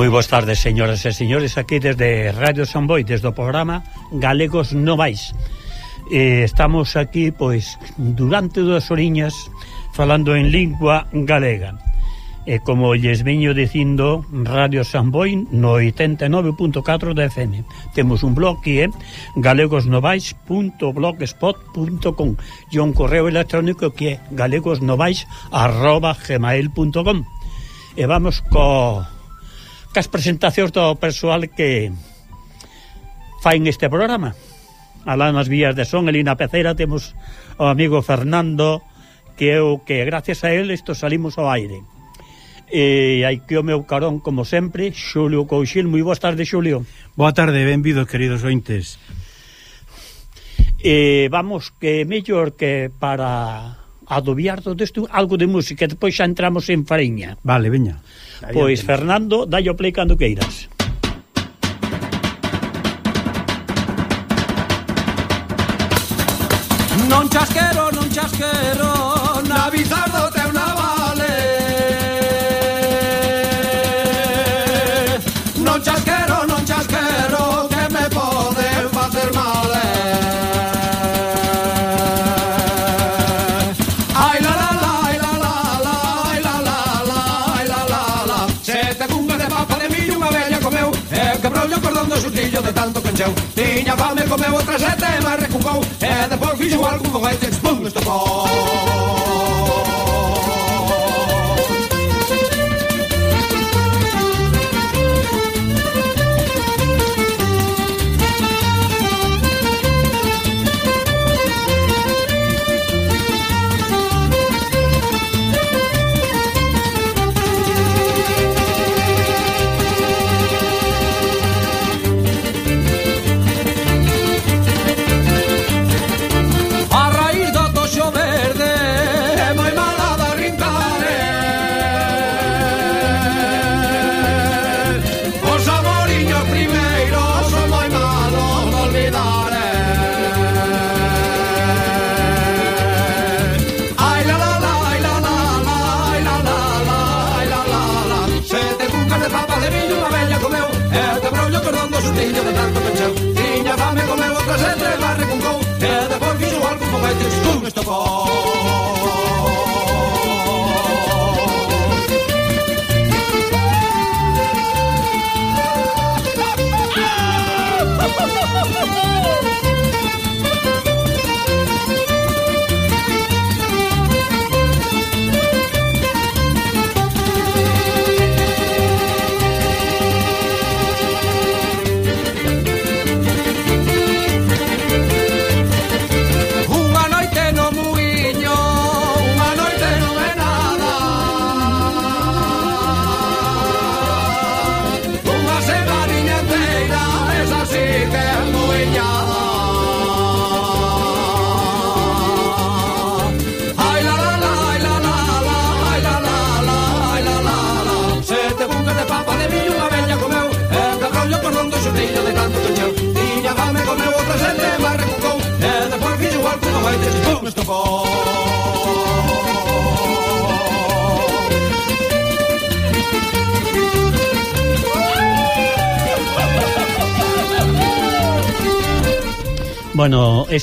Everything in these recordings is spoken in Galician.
Moi boas tardes, señoras e señores, aquí desde Radio San Boi, desde o programa Galegos Novais. Eh, estamos aquí, pois, durante dúas oriñas falando en lingua galega. E como lles veño dicindo, Radio San Boi no 89.4 da FM. Temos un blog que eh, é galegosnovais.blogspot.com e un correo electrónico que é galegosnovais.gmail.com E vamos co cas presentacións do persoal que fain este programa. Alá nas vías de son, Elina Peceira, temos o amigo Fernando, que é o que gracias a él isto salimos ao aire. E hai que o meu carón, como sempre, Xulio Couchil. Moi boas tardes, Xulio. Boa tarde, benvidos, queridos ointes. E vamos, que mellor que para adobiar todo isto, algo de música, e depois xa entramos en fariña. Vale, veña. Pois Fernando, dallo play cando queiras. Non chasquero, non chasquero encheu Tiña fame, comeu outra sete, mas recucou E depois fixo algo con este espum estopou The Ball.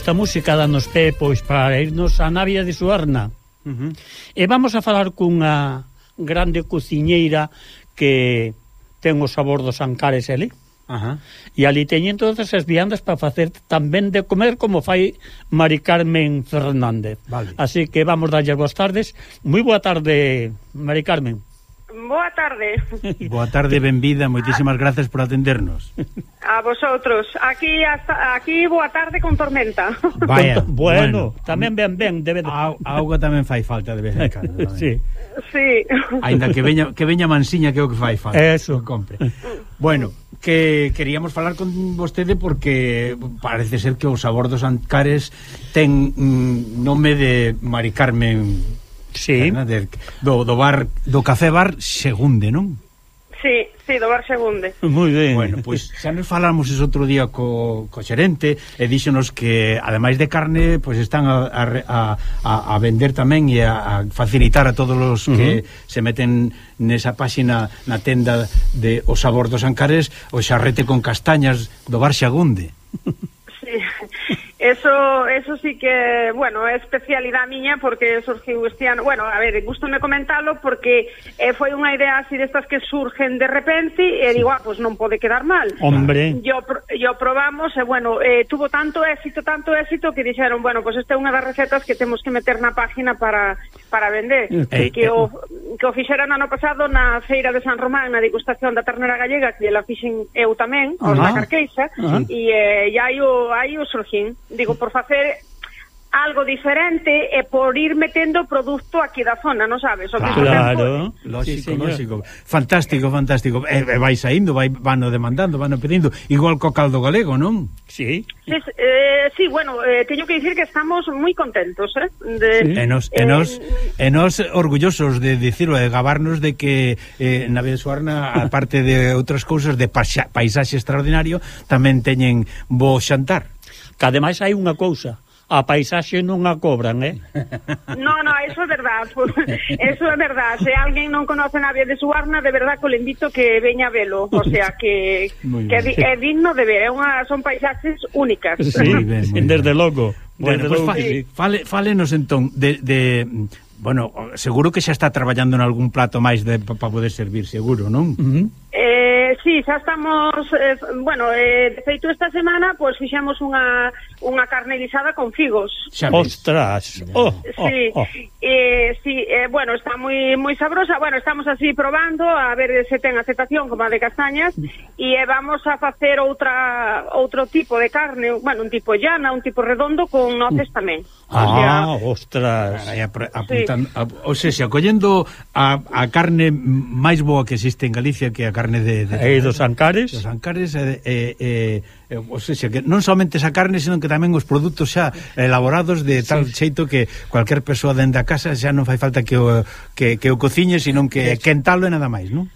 esta música danos pé pois para irnos á Navia de Suarna. Uh -huh. E vamos a falar cunha grande cociñeira que ten o sabor dos ancares ali. Ajá. E ali teñen todas as viandas para facer tamén de comer como fai Mari Carmen Fernández. Vale. Así que vamos darlle boas tardes. Moi boa tarde, Mari Carmen boa tarde. Boa tarde, benvida, moitísimas grazas por atendernos. A vosotros. Aquí hasta, aquí boa tarde con tormenta. Vaya, bueno, bueno, tamén ben ben, debe de... A, auga tamén fai falta de vez en cando. sí. Sí. Ainda que veña que veña mansiña que é o que fai falta. Eso, compre. Bueno, que queríamos falar con vostede porque parece ser que os abordos ancares ten mm, nome de Mari Carmen sí. Fernández, do, do bar do Café Bar Segunde, non? Sí, sí, do Bar Segunde. Moi ben. Bueno, pois pues, xa nos falamos ese outro día co, co xerente e díxonos que ademais de carne, pois pues, están a, a, a, a vender tamén e a, a facilitar a todos os uh -huh. que se meten nesa páxina na tenda de O Sabor dos Ancares o xarrete con castañas do Bar Segunde. Sí. Eso, eso sí que, bueno, é especialidade miña porque surgiu este ano. Bueno, a ver, gustome comentalo porque eh, foi unha idea así destas que surgen de repente e digo, ah, pues non pode quedar mal. Hombre. Yo, yo probamos e, bueno, eh, tuvo tanto éxito, tanto éxito que dixeron, bueno, pues esta é unha das recetas que temos que meter na página para, para vender. Ei, que, o, eh. que o fixeran ano pasado na Feira de San Román, na degustación da ternera gallega, que la fixen eu tamén, os da Carqueixa, e eh, hai o, aí o surgín digo, por facer algo diferente e por ir metendo produto aquí da zona, non sabes? O claro, claro. lógico, sí, lógico. Fantástico, fantástico. E, e vai saindo, vai, vano demandando, vano pedindo. Igual co caldo galego, non? Sí. Es, eh, sí, bueno, eh, teño que dicir que estamos moi contentos, eh? De, sí. E nos, eh, nos, e nos orgullosos de dicirlo, de gabarnos de que eh, na Bensuarna, aparte de outras cousas, de paisaxe extraordinario, tamén teñen bo xantar. Que ademais hai unha cousa, a paisaxe non a cobran, eh? No, no, eso é verdad. Eso é verdad. Se alguén non conoce Navia de Suarna, de verdad que le invito que veña a velo. O sea, que, Muy que bien. é digno de ver. É unha, son paisaxes únicas. Sí, ben, desde logo. Bueno, desde pues, logo fale, sí. fale, falenos entón de, de, Bueno, seguro que xa está traballando en algún plato máis de para poder servir, seguro, non? Uh -huh. Eh, sí, xa estamos, eh, bueno, eh, de feito esta semana, pois pues, fixemos unha, unha carne guisada con figos. Xa Ostras! Oh, oh, sí, oh, oh. Eh, sí eh, bueno, está moi moi sabrosa. Bueno, estamos así probando a ver se ten aceptación como a de castañas e eh, vamos a facer outra outro tipo de carne, bueno, un tipo llana, un tipo redondo con noces uh. tamén. Ah, o sea, ostras! Apuntando, sí. a, o sea, se acollendo a, a carne máis boa que existe en Galicia que a carne de... de e dos ancares. Dos ancares, e, e, e, e o sea, que non somente esa carne, senón que tamén os produtos xa elaborados de tal sí. xeito que cualquier persoa dende a casa xa non fai falta que o, que, que o cociñe, senón que quentalo e nada máis, non?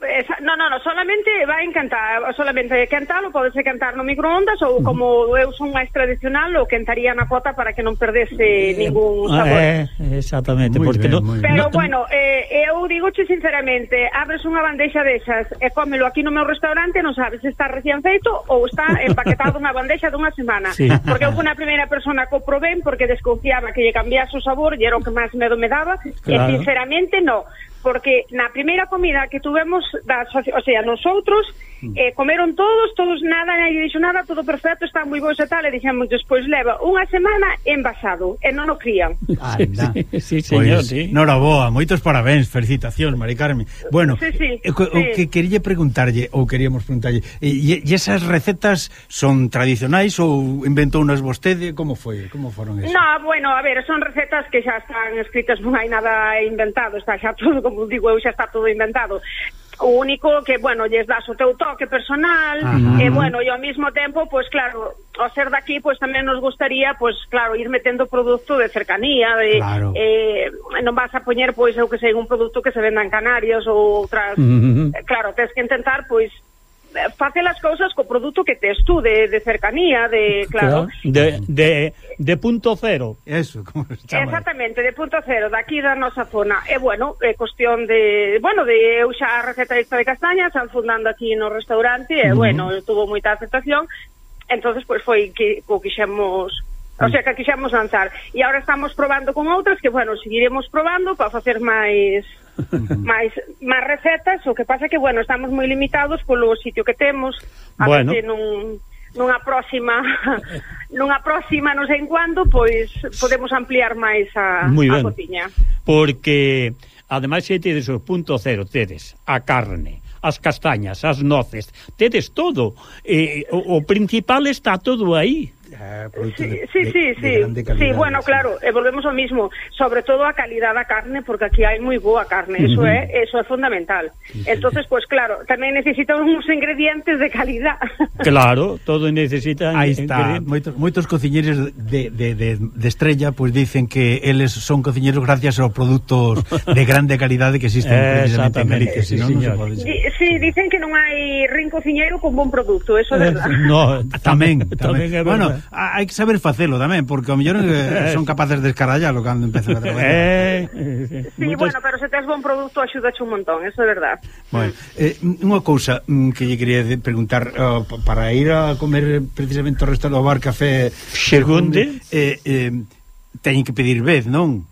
Esa, no, solamente vai cantar, solamente cantalo, podese cantar no microondas ou como eu son máis tradicional, o cantaría na pota para que non perdese ningún ah, sabor. Eh, exactamente, muy porque bien, no, Pero no, bueno, eh, eh eu digoche sinceramente, abres unha bandexa desas e cómelo aquí no meu restaurante, non sabes se está recién feito ou está empaquetado unha bandexa dunha semana, sí. porque eu fui a primeira persona que o probén porque desconfiaba que lle cambiase o sabor, e era o que máis medo me daba, claro. e sinceramente no porque na primeira comida que tuvemos da, o sea, nosotros Mm. Eh, comeron todos, todos nada, nadie dixo nada, todo perfecto, está moi bo e tal, e dixemos, despois leva unha semana envasado, e non o crían. Anda. sí, sí, pois, señor, pois, sí. Noraboa, moitos parabéns, felicitacións, Mari Carmen. Bueno, sí, sí, eh, o, sí. o que quería preguntarlle, ou queríamos preguntarlle, e, e esas recetas son tradicionais ou inventou unas vostede? Como foi? Como foron esas? No, bueno, a ver, son recetas que xa están escritas, non hai nada inventado, está xa todo, como digo, eu xa está todo inventado. O único que, bueno, lles das o teu toque personal Ajá. e, bueno, e ao mesmo tempo, pois pues, claro, ao ser daqui, pois pues, tamén nos gustaría, pois pues, claro, ir metendo produto de cercanía, de, claro. eh, non vas a poñer, pois, eu que sei, un produto que se venda en Canarias ou outras... Uh -huh. Claro, tens que intentar, pois, facer as cousas co produto que tes tú de, de cercanía, de claro, de, de, de punto cero. Eso, como se chama. Exactamente, de punto cero, daqui da nosa zona. E bueno, é cuestión de, bueno, de eu xa a receta esta de castañas, al fundando aquí no restaurante e uh -huh. bueno, tuvo moita aceptación. Entonces, pois pues, foi que o quixemos O sea, que quixemos lanzar. E agora estamos probando con outras que, bueno, seguiremos probando para facer máis máis máis recetas, o que pasa que bueno, estamos moi limitados polo sitio que temos, a bueno. ver se non nunha próxima nunha próxima non sei en cuando pois podemos ampliar máis a, a ben. cociña. Porque ademais xe tedes o punto cero, tedes a carne, as castañas, as noces, tedes todo. Eh, o, o principal está todo aí. Ah, eh, a produto sí, de, sí, sí, de, sí. De calidad, sí, bueno, sí. claro, e volvemos ao mismo, sobre todo a calidad da carne, porque aquí hai moi boa carne, eso uh -huh. é, eso é fundamental. Sí, Entonces, sí. pues claro, tamén necesitamos uns ingredientes de calidad. Claro, todo necesita Aí está, moitos moitos cociñeiros de, de, de, de estrella pois pues, dicen que eles son cociñeiros gracias aos produtos de grande calidade que existen precisamente en Galicia, sí, senón non se pode. Di, sí, dicen que non hai rin cociñeiro con bon produto, eso é eh, verdad. No, tamén, tamén, tamén, é bueno, Ah, hai que saber facelo tamén, porque ao mellor eh, son capaces de escarallalo cando empezan a traballar. eh, sí, Muchas... bueno, pero se tes bon produto axudache un montón, eso é verdad. Bueno, eh, unha cousa mm, que lle quería preguntar uh, para ir a comer precisamente ao restaurante ao bar café Xergunde, eh, eh, teñen que pedir vez, non?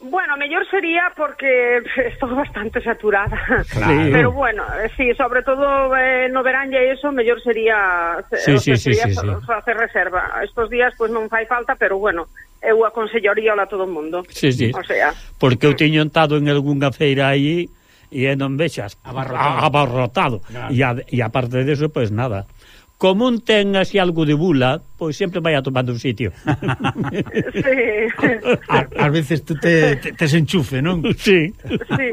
Bueno, mellor sería porque estou bastante saturada. Claro. Pero bueno, eh, sí, sobre todo eh, no verán e eso, mellor sería sí, eh, sí, sí, sería sí, sí. facer reserva. Estos días pues, non fai falta, pero bueno, eu aconsellaría a todo o mundo. Sí, sí. O sea, porque eu teño entado en algunha feira aí e non vexas abarrotado. abarrotado. Claro. E, a, e aparte de eso, pues, pois, nada como un ten así algo de bula, pois sempre vai atopando un sitio. sí. Ás veces tú te, te, te enchufe, non? Sí. sí.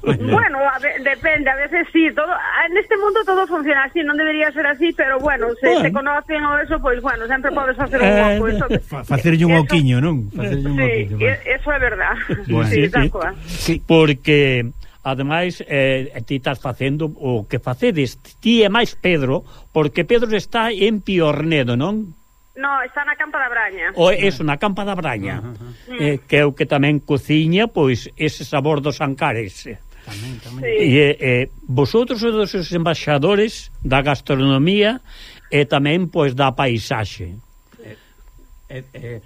bueno, a ve, depende, a veces sí, todo en este mundo todo funciona así, non debería ser así, pero bueno, se bueno. te conocen o eso, pois pues, bueno, sempre podes facer un eh, oco, eso. Fa, facerlle un oquiño, non? Facerlle un sí, oquiño. Sí, eso é verdad. Bueno. Sí, sí, sí. Porque ademais eh, eh, ti estás facendo o que facedes ti e máis Pedro porque Pedro está en Piornedo, non? No, está na Campa da Braña. O, eso, na Campa da Braña. Uh -huh. Mm. eh, que é o que tamén cociña, pois, ese sabor dos ancares. Tamén, tamén. Sí. E, eh, vosotros sois os embaixadores da gastronomía e tamén, pois, da paisaxe. É, é,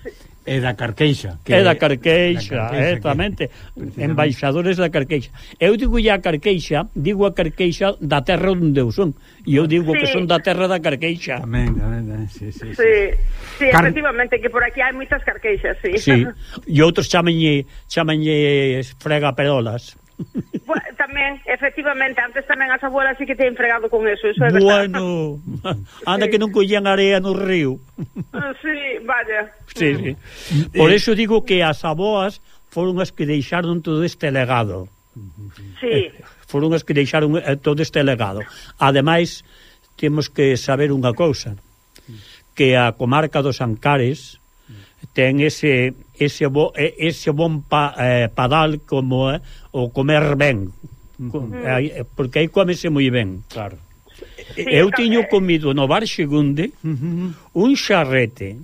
É da Carqueixa. Que... é da Carqueixa, da Carqueixa exactamente. Que... Embaixadores da Carqueixa. Eu digo a Carqueixa, digo a Carqueixa da terra onde eu son. E eu digo sí. que son da terra da Carqueixa. Tamén, tamén, tamén. Sí, sí, sí. sí. sí Car... efectivamente, que por aquí hai moitas Carqueixas, sí. Sí, e outros chamenlle, chamenlle frega perolas. Bueno, tamén, efectivamente, antes tamén as abuelas sí que te enfregado con eso, eso é verdade. Bueno, anda sí. que non collían area no río. Ah, sí, vaya. Sí, mm. sí. Mm. Por eso digo que as aboas foron as que deixaron todo este legado. Sí. Eh, foron as que deixaron eh, todo este legado. Ademais, temos que saber unha cousa, que a comarca dos Ancares ten ese ese bo, eh, ese bon pa, eh, padal como eh, o comer ben, Eh, aí, eh, porque aí comese moi ben. Claro. Eu tiño comido no bar Xegunde un xarrete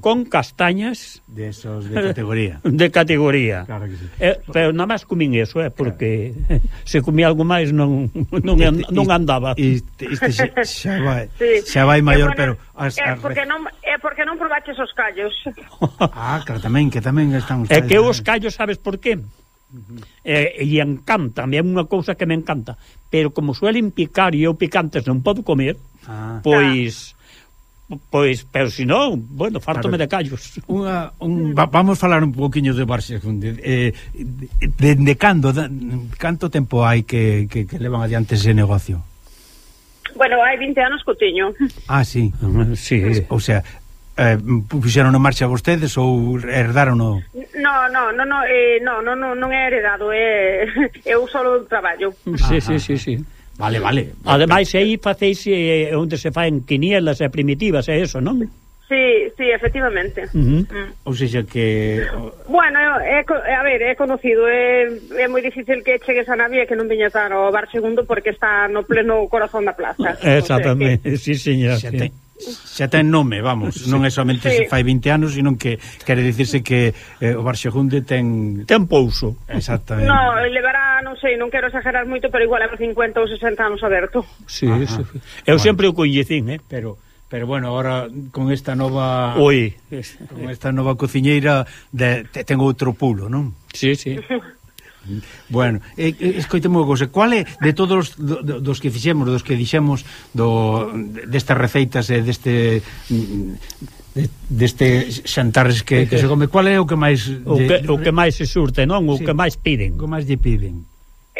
con castañas de esos de categoría. De categoría. Claro que sí. eh, pero nada máis comín eso, eh, porque claro. se comía algo máis non non, este, non andaba. Este, este xa, xa vai, sí. xa vai maior, eh, bueno, pero as, é as... porque non é porque non probaches os callos. ah, claro, tamén que tamén están os callos. É que os callos sabes por qué? Eh. E, e encantame, é unha cousa que me encanta, pero como suelen picar e eu picantes non podo comer, ah. pois pois, pero si non, bueno, fartome claro. de callos. Unha, un, va, vamos falar un poquinho de Barxas Cunde. Eh, de, de cando, de, canto tempo hai que, que, que levan adiante ese negocio? Bueno, hai 20 anos que teño. Ah, sí. sí. O sea, eh, puxeron en marcha vostedes ou herdaron o... No, no, no, no, eh, no, no, no, non é heredado, é eu solo traballo. Sí, sí, sí, sí. Vale, vale. Ademais, aí facéis eh, onde se faen quinielas e primitivas, é eso, non? Sí, sí, efectivamente. Uh -huh. mm. Ou seja que... Bueno, é, a ver, é conocido, é, é moi difícil que chegues a Navia que non viñas a ao bar segundo porque está no pleno corazón da plaza. Exactamente, que... sí, señor. Sí xa ten nome, vamos, non é somente sí. fai 20 anos, sino que quere dicirse que eh, o Barxegunde ten ten pouso. Exactamente. No, levará, non sei, non quero exagerar moito, pero igual é 50 ou 60 anos aberto. Sí, Ajá. sí. Eu bueno. sempre o coñecín, eh, pero Pero bueno, agora con esta nova Oi, con esta nova cociñeira de, ten outro pulo, non? Sí, sí. Bueno, eh, escoiteme unha cousa, cual é de todos do, do, dos que fixemos, dos que dixemos do destas receitas e deste deste xantares que, que se come, cual é o que máis o que, de, o que máis se surte, non? O sí, que máis piden. O que máis lle piden.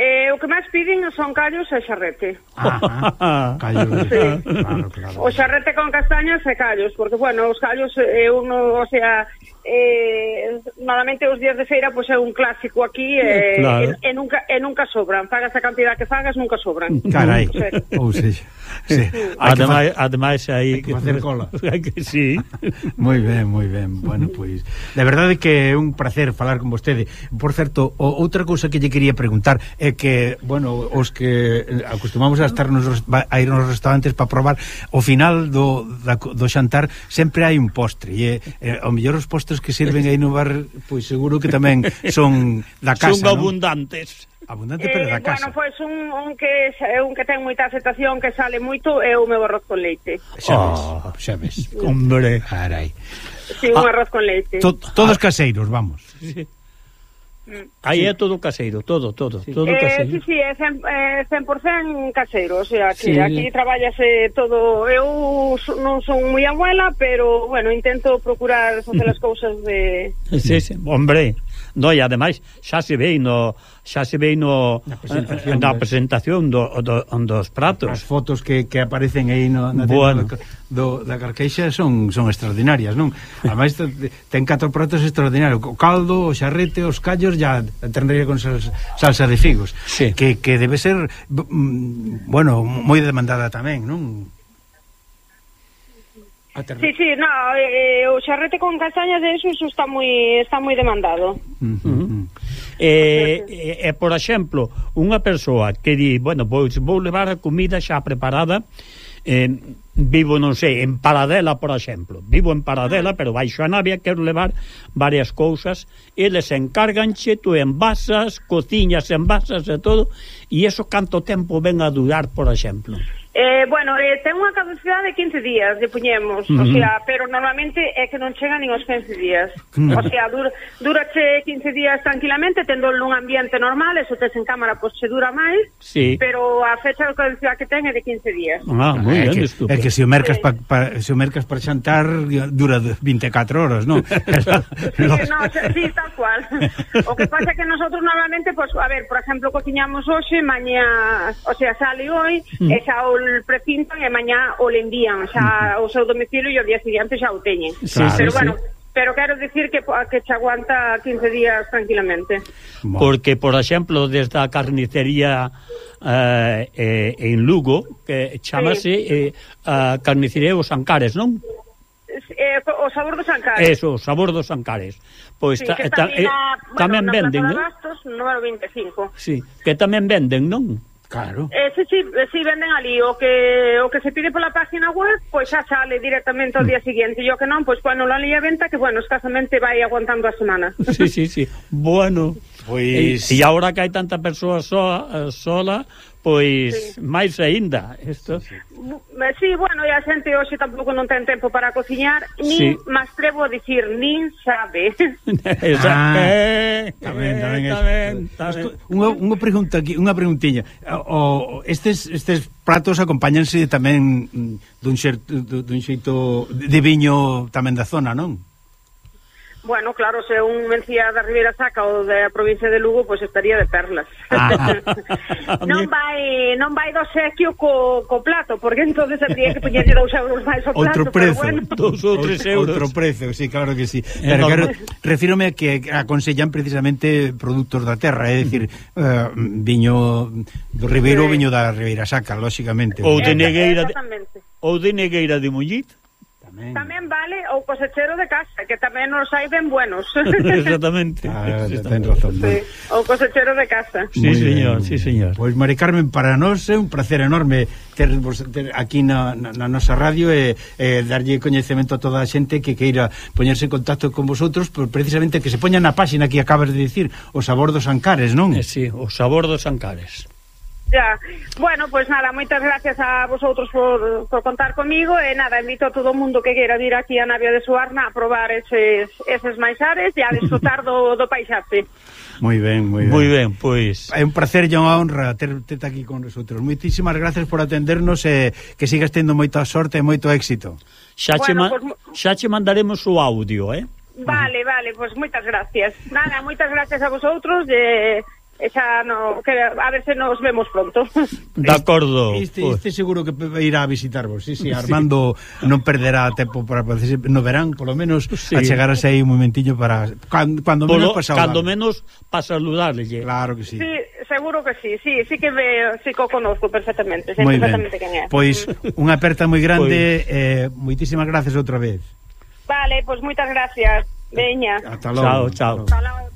Eh, o que máis piden son callos e xarrete. Ah, callos. Sí. Claro, claro. O xarrete con castañas e callos, porque, bueno, os callos é eh, uno, o sea, eh, malamente os días de feira pois pues, é un clásico aquí eh, claro. e, e, nunca, e nunca sobran. Fagas a cantidad que fagas, nunca sobran. Carai, ou seja sí. ademais, ademais hai que facer cola. que sí. moi ben, moi ben. Bueno, pois pues, de verdade que é un placer falar con vostede. Por certo, o, outra cousa que lle quería preguntar é que, bueno, os que acostumamos a estar nos a ir nos restaurantes para probar, ao final do, da, do xantar sempre hai un postre e, e ao mellor os postres que sirven aí no bar, pois seguro que tamén son da casa, Son abundantes. ¿no? Abundante, eh, pero da eh, casa. Bueno, pois un, un que é eh, un que ten moita aceptación, que sale moito, é o meu arroz con leite. Xa ves, oh, xa ves. Hombre, carai. Sí, un ah, arroz con leite. To, todos ah. caseiros, vamos. Sí. Mm. Aí sí. é todo caseiro, todo, todo, sí. todo eh, caseiro. Sí, sí, é 100%, é 100 caseiro, o sea, que sí. aquí traballase todo. Eu non son moi abuela, pero bueno, intento procurar facer as cousas de Sí, sí, hombre, No, e ademais xa se vei no xa se vei no na presentación, eh, na presentación do, do, dos pratos. As fotos que, que aparecen aí no, na bueno. do, do, da carqueixa son son extraordinarias, non? Ademais ten catro pratos extraordinarios, o caldo, o xarrete, os callos, ya tendría con salsa, salsa de figos, sí. que, que debe ser mm, bueno, moi demandada tamén, non? Sí, sí, no, eh, o xarrete con castañas de eso, eso está moi está moi demandado. Uh -huh. Eh, e, eh, eh, por exemplo, unha persoa que di, bueno, pois vou levar a comida xa preparada, eh, vivo, non sei, en Paradela, por exemplo. Vivo en Paradela, ah. pero baixo a navia, quero levar varias cousas, eles encarganche, tú envasas, cociñas, envasas e todo, E eso canto tempo ven a durar, por exemplo? Eh, bueno, eh, ten unha caducidade de 15 días, lle puñemos, uh -huh. o sea, pero normalmente é que non chega nin os 15 días. o sea, dura, durache 15 días tranquilamente, tendo nun ambiente normal, eso tes en cámara, pois pues, dura máis, sí. pero a fecha de caducidade que ten é de 15 días. Ah, ah moi ben, é que, é que se o mercas pa, pa, se o mercas para xantar dura 24 horas, non? sí, no, sí, tal cual. O que pasa é que nosotros normalmente, pues, a ver, por exemplo, cociñamos hoxe, mañá, o sea, sale hoy, mm. e xa o precintan e mañá o le envían, xa hmm. o seu domicilio e o día siguiente xa o teñen. Sí, claro, Pero sí, bueno, sí. Pero quero dicir que que se aguanta 15 días tranquilamente. Porque, por exemplo, desde a carnicería eh, eh, en Lugo, que chamase sí. eh, a carnicería Os Ancares, non? eh, o sabor dos ancares. Eso, o sabor dos ancares. Pois sí, ta, que eh, ta, eh, bueno, tamén venden, non? Bastos, número 25. Sí, que tamén venden, non? Claro. Eh, sí, sí, eh, sí, venden ali o que o que se pide pola página web, pois xa sale directamente ao mm. día seguinte. E o que non, pois cando la lía venta que bueno, escasamente vai aguantando a semana. Sí, sí, sí. Bueno, pois pues... e, e agora que hai tanta persoa soa, sola, pois sí. máis aínda isto. Sí, sí. sí, bueno, e a xente hoxe tampouco non ten tempo para cociñar, nin sí. máis trevo a dicir, nin sabe. ah, eh, tamén, tamén, eh, tamén, tamén. Unha, unha pregunta aquí, unha preguntiña. O, estes, estes pratos acompáñanse tamén dun, xer, dun xeito de viño tamén da zona, non? Bueno, claro, se un Mencía da Ribeira Saca ou da provincia de Lugo, pois estaría de perlas. Ah, non vai non vai do sequio co, co plato, porque entonces habría que poñerlle dous euros máis ao plato. Outro prezo, bueno. dos ou tres euros. Outro prezo, sí, claro que sí. Eh, pero que, refírome a que aconsellan precisamente produtos da terra, é dicir, uh, viño do Ribeiro, viño da Ribeira Saca, lóxicamente. Ou de eh, Negueira, ou de Negueira de Mollit. Tamén. tamén vale o cosechero de casa, que tamén os hai ben buenos. Exactamente. Ah, ten razón. Sí, o cosechero de casa. Sí, Muy señor, ben. sí, señor. Pois Mari Carmen, para nós é un placer enorme ter, ter aquí na, na, na nosa radio e e darlle coñecemento a toda a xente que queira poñerse en contacto con vosotros, por precisamente que se poñan na páxina que acabas de dicir, o sabor dos ancares, non? Eh, sí, o sabor dos ancares. Ya. Bueno, pois pues nada, moitas gracias a vosotros por, por contar comigo e eh, nada, invito a todo o mundo que queira vir aquí a Navia de Suarna a probar eses, eses maixares e a disfrutar do, do paisaxe. Moi ben, moi ben. Moi ben, pois. É un placer e unha honra ter, terte aquí con nosotros. Moitísimas gracias por atendernos e que sigas tendo moita sorte e moito éxito. Xa che, bueno, pues, xa che mandaremos o audio, eh? Vale, vale, pois pues moitas gracias. Nada, moitas gracias a vosotros e e xa no, que a ver se nos vemos pronto. De acordo. Este, este seguro que irá a visitarvos. Sí, sí, Armando sí. non perderá tempo para no verán, polo menos sí. a chegarase aí un momentiño para cando, cando polo, menos para saludarle. Cando menos para saludarle. Claro que sí. Sí, seguro que sí. Sí, sí que ve, sí que o conozco perfectamente, sei perfectamente ben. quen é. Pois mm. unha aperta moi grande, pois. eh moitísimas gracias outra vez. Vale, pois moitas gracias. Veña. Hasta logo. Chao, chao. Hasta logo.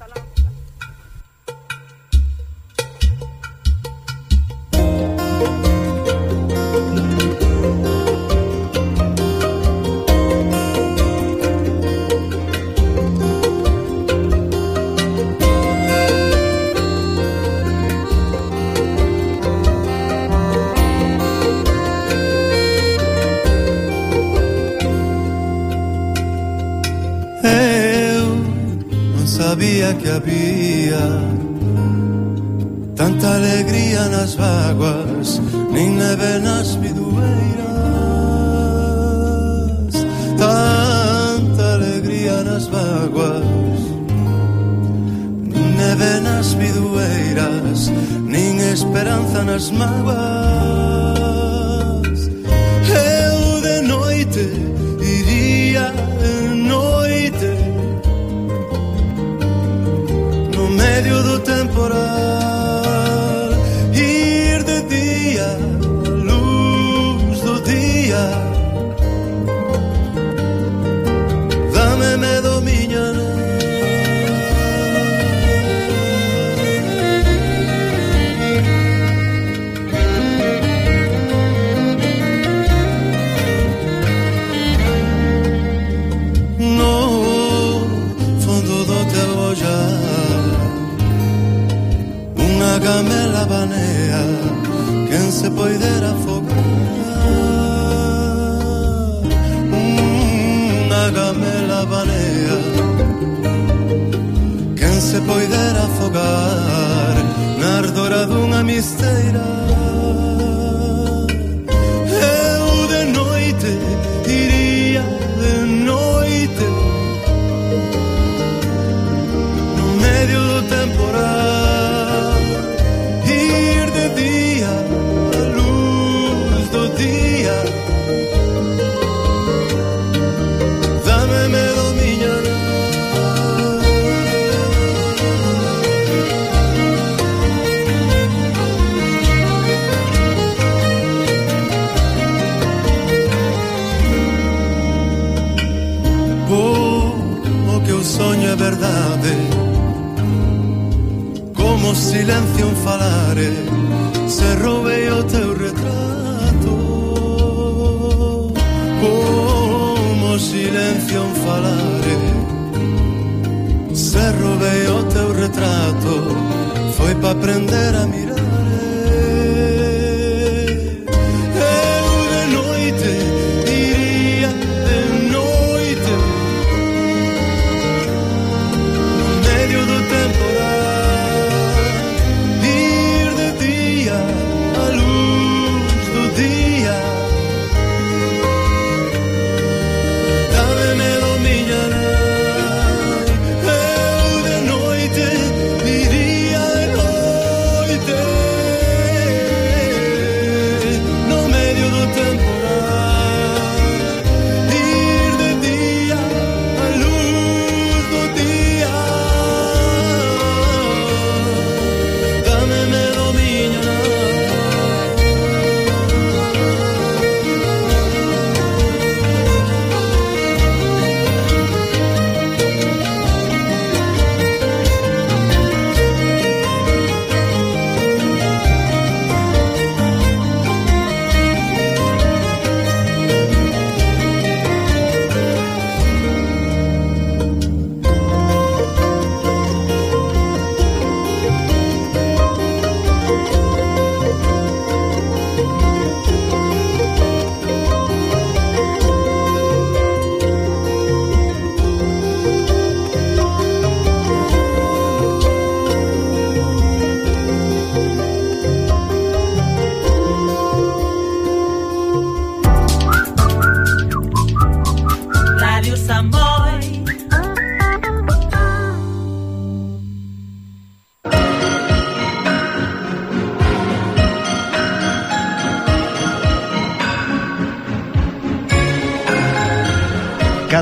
que había. Tanta alegría nas vaguas, nin neve nas bidueiras. Tanta alegría nas vaguas, nin neve nas bidueiras, nin esperanza nas maguas. poder afogar. Unha mm, gamela banea. Quen se poidera afogar Na ardora dunha misteira. o silencio un falare se roubei o teu retrato. Como silencio un falare se roubei o teu retrato foi pa aprender a mirar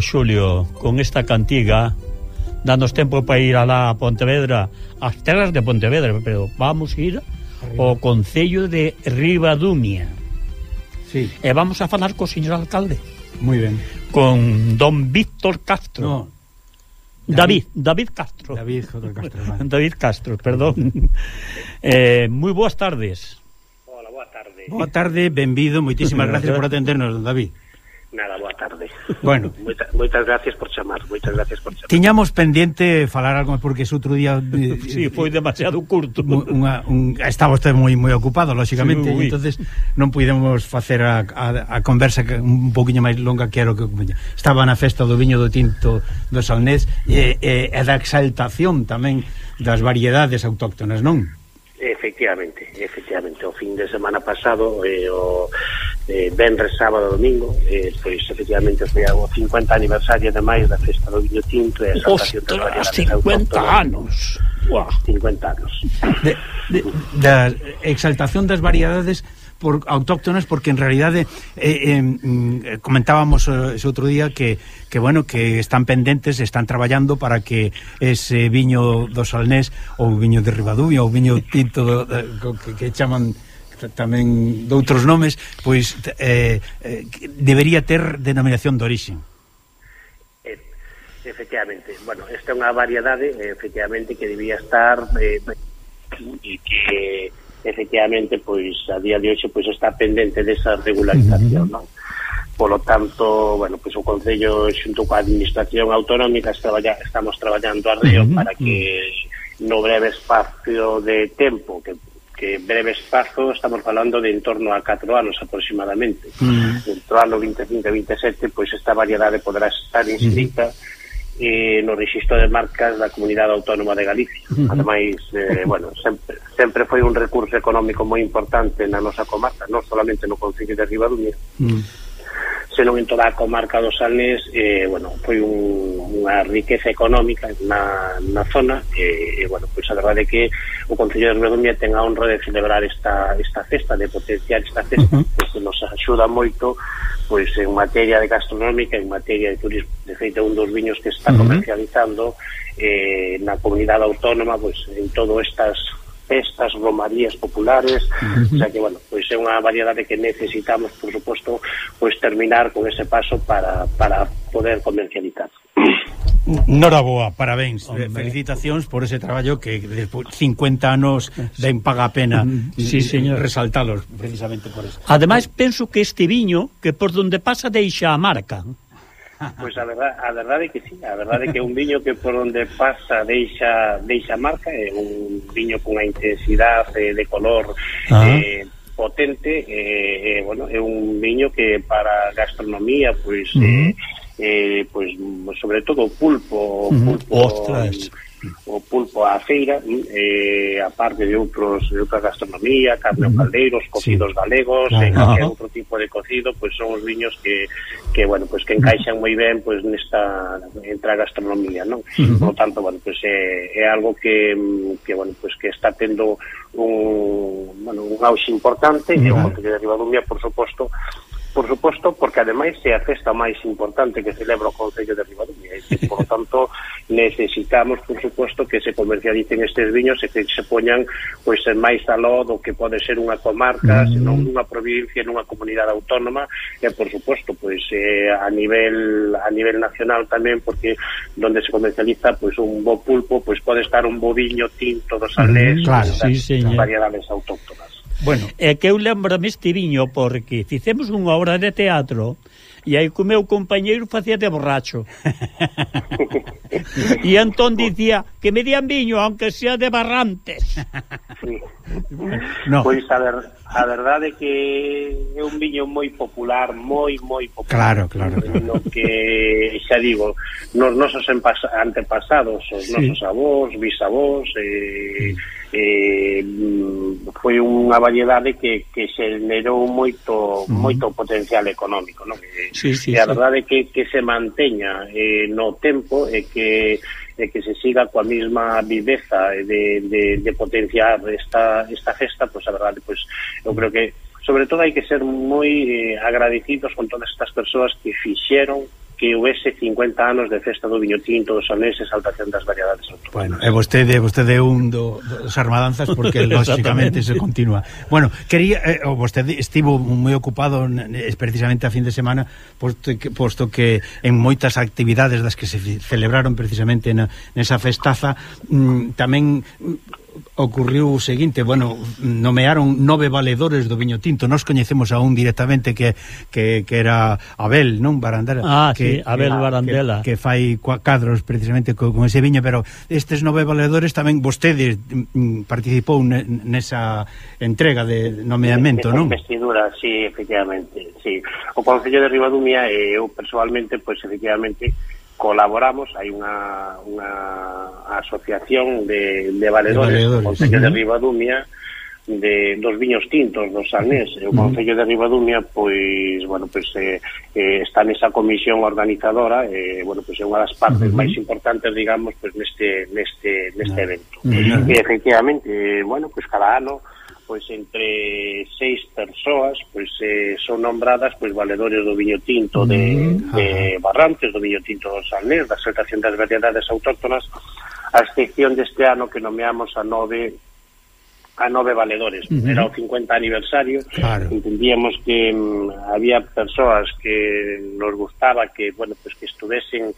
Xulio, con esta cantiga danos tempo para ir alá a Pontevedra, as terras de Pontevedra, pero vamos ir ao Concello de Ribadumia. Sí. E vamos a falar co señor alcalde. Muy ben. Con don Víctor Castro. No. David, David, Castro. David Castro. Vale. David Castro, perdón. eh, moi boas tardes. Hola, boa tarde. Boa tarde, benvido, moitísimas gracias por atendernos, don David. Bueno. Moita, moitas gracias por chamar, moitas gracias por chamar. Tiñamos pendente falar algo porque ese outro día eh, Si, sí, foi demasiado curto. Unha un estaba usted moi moi ocupado, lógicamente, sí, entonces non puidemos facer a, a, a conversa que un poquinho máis longa que era que estaba na festa do viño do tinto do Salnés e, e, e da exaltación tamén das variedades autóctonas, non? Efectivamente, efectivamente, o fin de semana pasado eh, o eh, venres, sábado, domingo. Eh, pois efectivamente foi o 50 aniversario de maio da festa do Viño Tinto e a Ostras, 50 anos. Uah. 50 anos. De, de, da exaltación das variedades por autóctonas porque en realidade eh, eh, mm, comentábamos eh, ese outro día que, que bueno que están pendentes, están traballando para que ese viño do Salnés ou viño de Ribadumia ou viño tinto do, eh, que, que chaman tamén doutros nomes, pois eh, eh, debería ter denominación de orixen. Efectivamente, bueno, esta é unha variedade efectivamente que debía estar eh, e que efectivamente pois a día de hoxe pois está pendente desa regularización, uh -huh. non? Polo tanto, bueno, pois o Concello xunto coa Administración Autonómica traballa, estamos traballando arreo uh -huh. para que no breve espacio de tempo que que en breve espazo estamos falando de en torno a 4 anos aproximadamente. Mm. Dentro ano 25 e 27, pois esta variedade poderá estar inscrita mm. eh, no registro de marcas da Comunidade Autónoma de Galicia. Mm. Ademais, eh, bueno, sempre, sempre foi un recurso económico moi importante na nosa comarca, non solamente no Concello de Ribadumia, mm senón en toda a comarca dos Salnés eh, bueno, foi un, unha riqueza económica na, na zona e, eh, e bueno, pois a verdade é que o Concello de Redomia ten a honra de celebrar esta, esta festa, de potenciar esta festa uh -huh. Pois que nos axuda moito pois en materia de gastronómica en materia de turismo, de feito un dos viños que está comercializando uh -huh. eh, na comunidade autónoma pois en todo estas festas, romarías populares, uh -huh. o sea que, bueno, pois é unha variedade que necesitamos, por suposto, pois terminar con ese paso para, para poder comercializar. Noraboa, parabéns, Hombre. felicitacións por ese traballo que despois 50 anos den paga a pena sí, señor. resaltalos precisamente por eso. Ademais, penso que este viño que por donde pasa deixa a marca. Pois a verdade, a verdade que sí, a verdade é que é un viño que por onde pasa deixa deixa marca, é un viño cunha intensidade de color ah. eh, potente, eh, eh, bueno, é un viño que para gastronomía pois uh -huh. eh, eh, pois sobre todo o pulpo, o pulpo uh -huh. Ostras o pulpo á feira, eh, a parte de outros de outra gastronomía, carne ao caldeiro, caldeiros cocidos sí. galegos, claro. e outro tipo de cocido, pois pues son os viños que, que bueno, pois pues que encaixan moi ben pois pues, nesta entra gastronomía, non? Uh -huh. Por tanto, bueno, pois é, eh, é algo que, que bueno, pois que está tendo un, bueno, un auxe importante, uh -huh. e o Monte de Ribadumia, por suposto, por suposto, porque ademais é a festa máis importante que celebra o Concello de Ribadumia. E, por tanto, necesitamos, por suposto, que se comercialicen estes viños e que se poñan pois, en máis aló do que pode ser unha comarca, mm. senón nunha provincia, nunha comunidade autónoma, e, por suposto, pois, eh, a nivel a nivel nacional tamén, porque donde se comercializa pois, un bo pulpo, pois pode estar un bo viño tinto dos mm, alés mm, claro, pois, sí, sí, eh. variedades autóctonas. Bueno. É que eu lembro este viño porque fixemos unha obra de teatro e aí co o meu compañeiro facía de borracho. e entón dicía que me dían viño, aunque sea de barrantes. sí. no. Pois a, ver, a verdade que é un viño moi popular, moi, moi popular. Claro, claro. que, xa digo, nos nosos antepasados, os sí. nosos avós, bisavós, eh, sí eh, foi unha variedade que, que xenerou moito uh -huh. moito potencial económico non? E, sí, sí, e a sí. verdade é que, que se manteña eh, no tempo e que e que se siga coa mesma viveza de, de, de potenciar esta, esta festa, pois pues, a verdade, pois, pues, eu creo que sobre todo hai que ser moi eh, agradecidos con todas estas persoas que fixeron que houvese 50 anos de festa do viño tinto, dos anéis e saltación das variedades autóctonas. Bueno, e vostede, vostede un do, dos armadanzas porque lógicamente se continúa. Bueno, quería, eh, vostede estivo moi ocupado precisamente a fin de semana posto que, posto que en moitas actividades das que se celebraron precisamente na, nesa festaza mm, tamén mm, ocurriu o seguinte, bueno, nomearon nove valedores do viño tinto. Nós coñecemos a un directamente que que, que era Abel, non Barandela, ah, que sí, Abel que, Barandela, que, que fai cadros precisamente co, con ese viño, pero estes nove valedores tamén vostedes mm, mm, participou nesa entrega de nomeamento, non? Investidura, sí, efectivamente, sí. O Concello de Ribadumia e eu persoalmente, personalmente, pois pues, efectivamente colaboramos, hai unha, unha asociación de, de valedores, de valedores o Concello uh -huh. de Ribadumia, de dos viños tintos do Sanés e o Concello de Ribadumia pois, bueno, pois eh, eh está nesa comisión organizadora e eh, bueno, pois é unha das partes uh -huh. máis importantes digamos, pois neste neste neste evento. Uh -huh. E efectivamente, eh, bueno, pois cada ano pois entre seis persoas pois eh, son nombradas pois valedores do viño tinto de, mm, de. Barrantes, do viño tinto do Salnés, da Asociación das Variedades Autóctonas, a excepción deste ano que nomeamos a nove a nove valedores. Uh -huh. Era o 50 aniversario. Claro. Entendíamos que um, había persoas que nos gustaba que, bueno, pues que estuvesen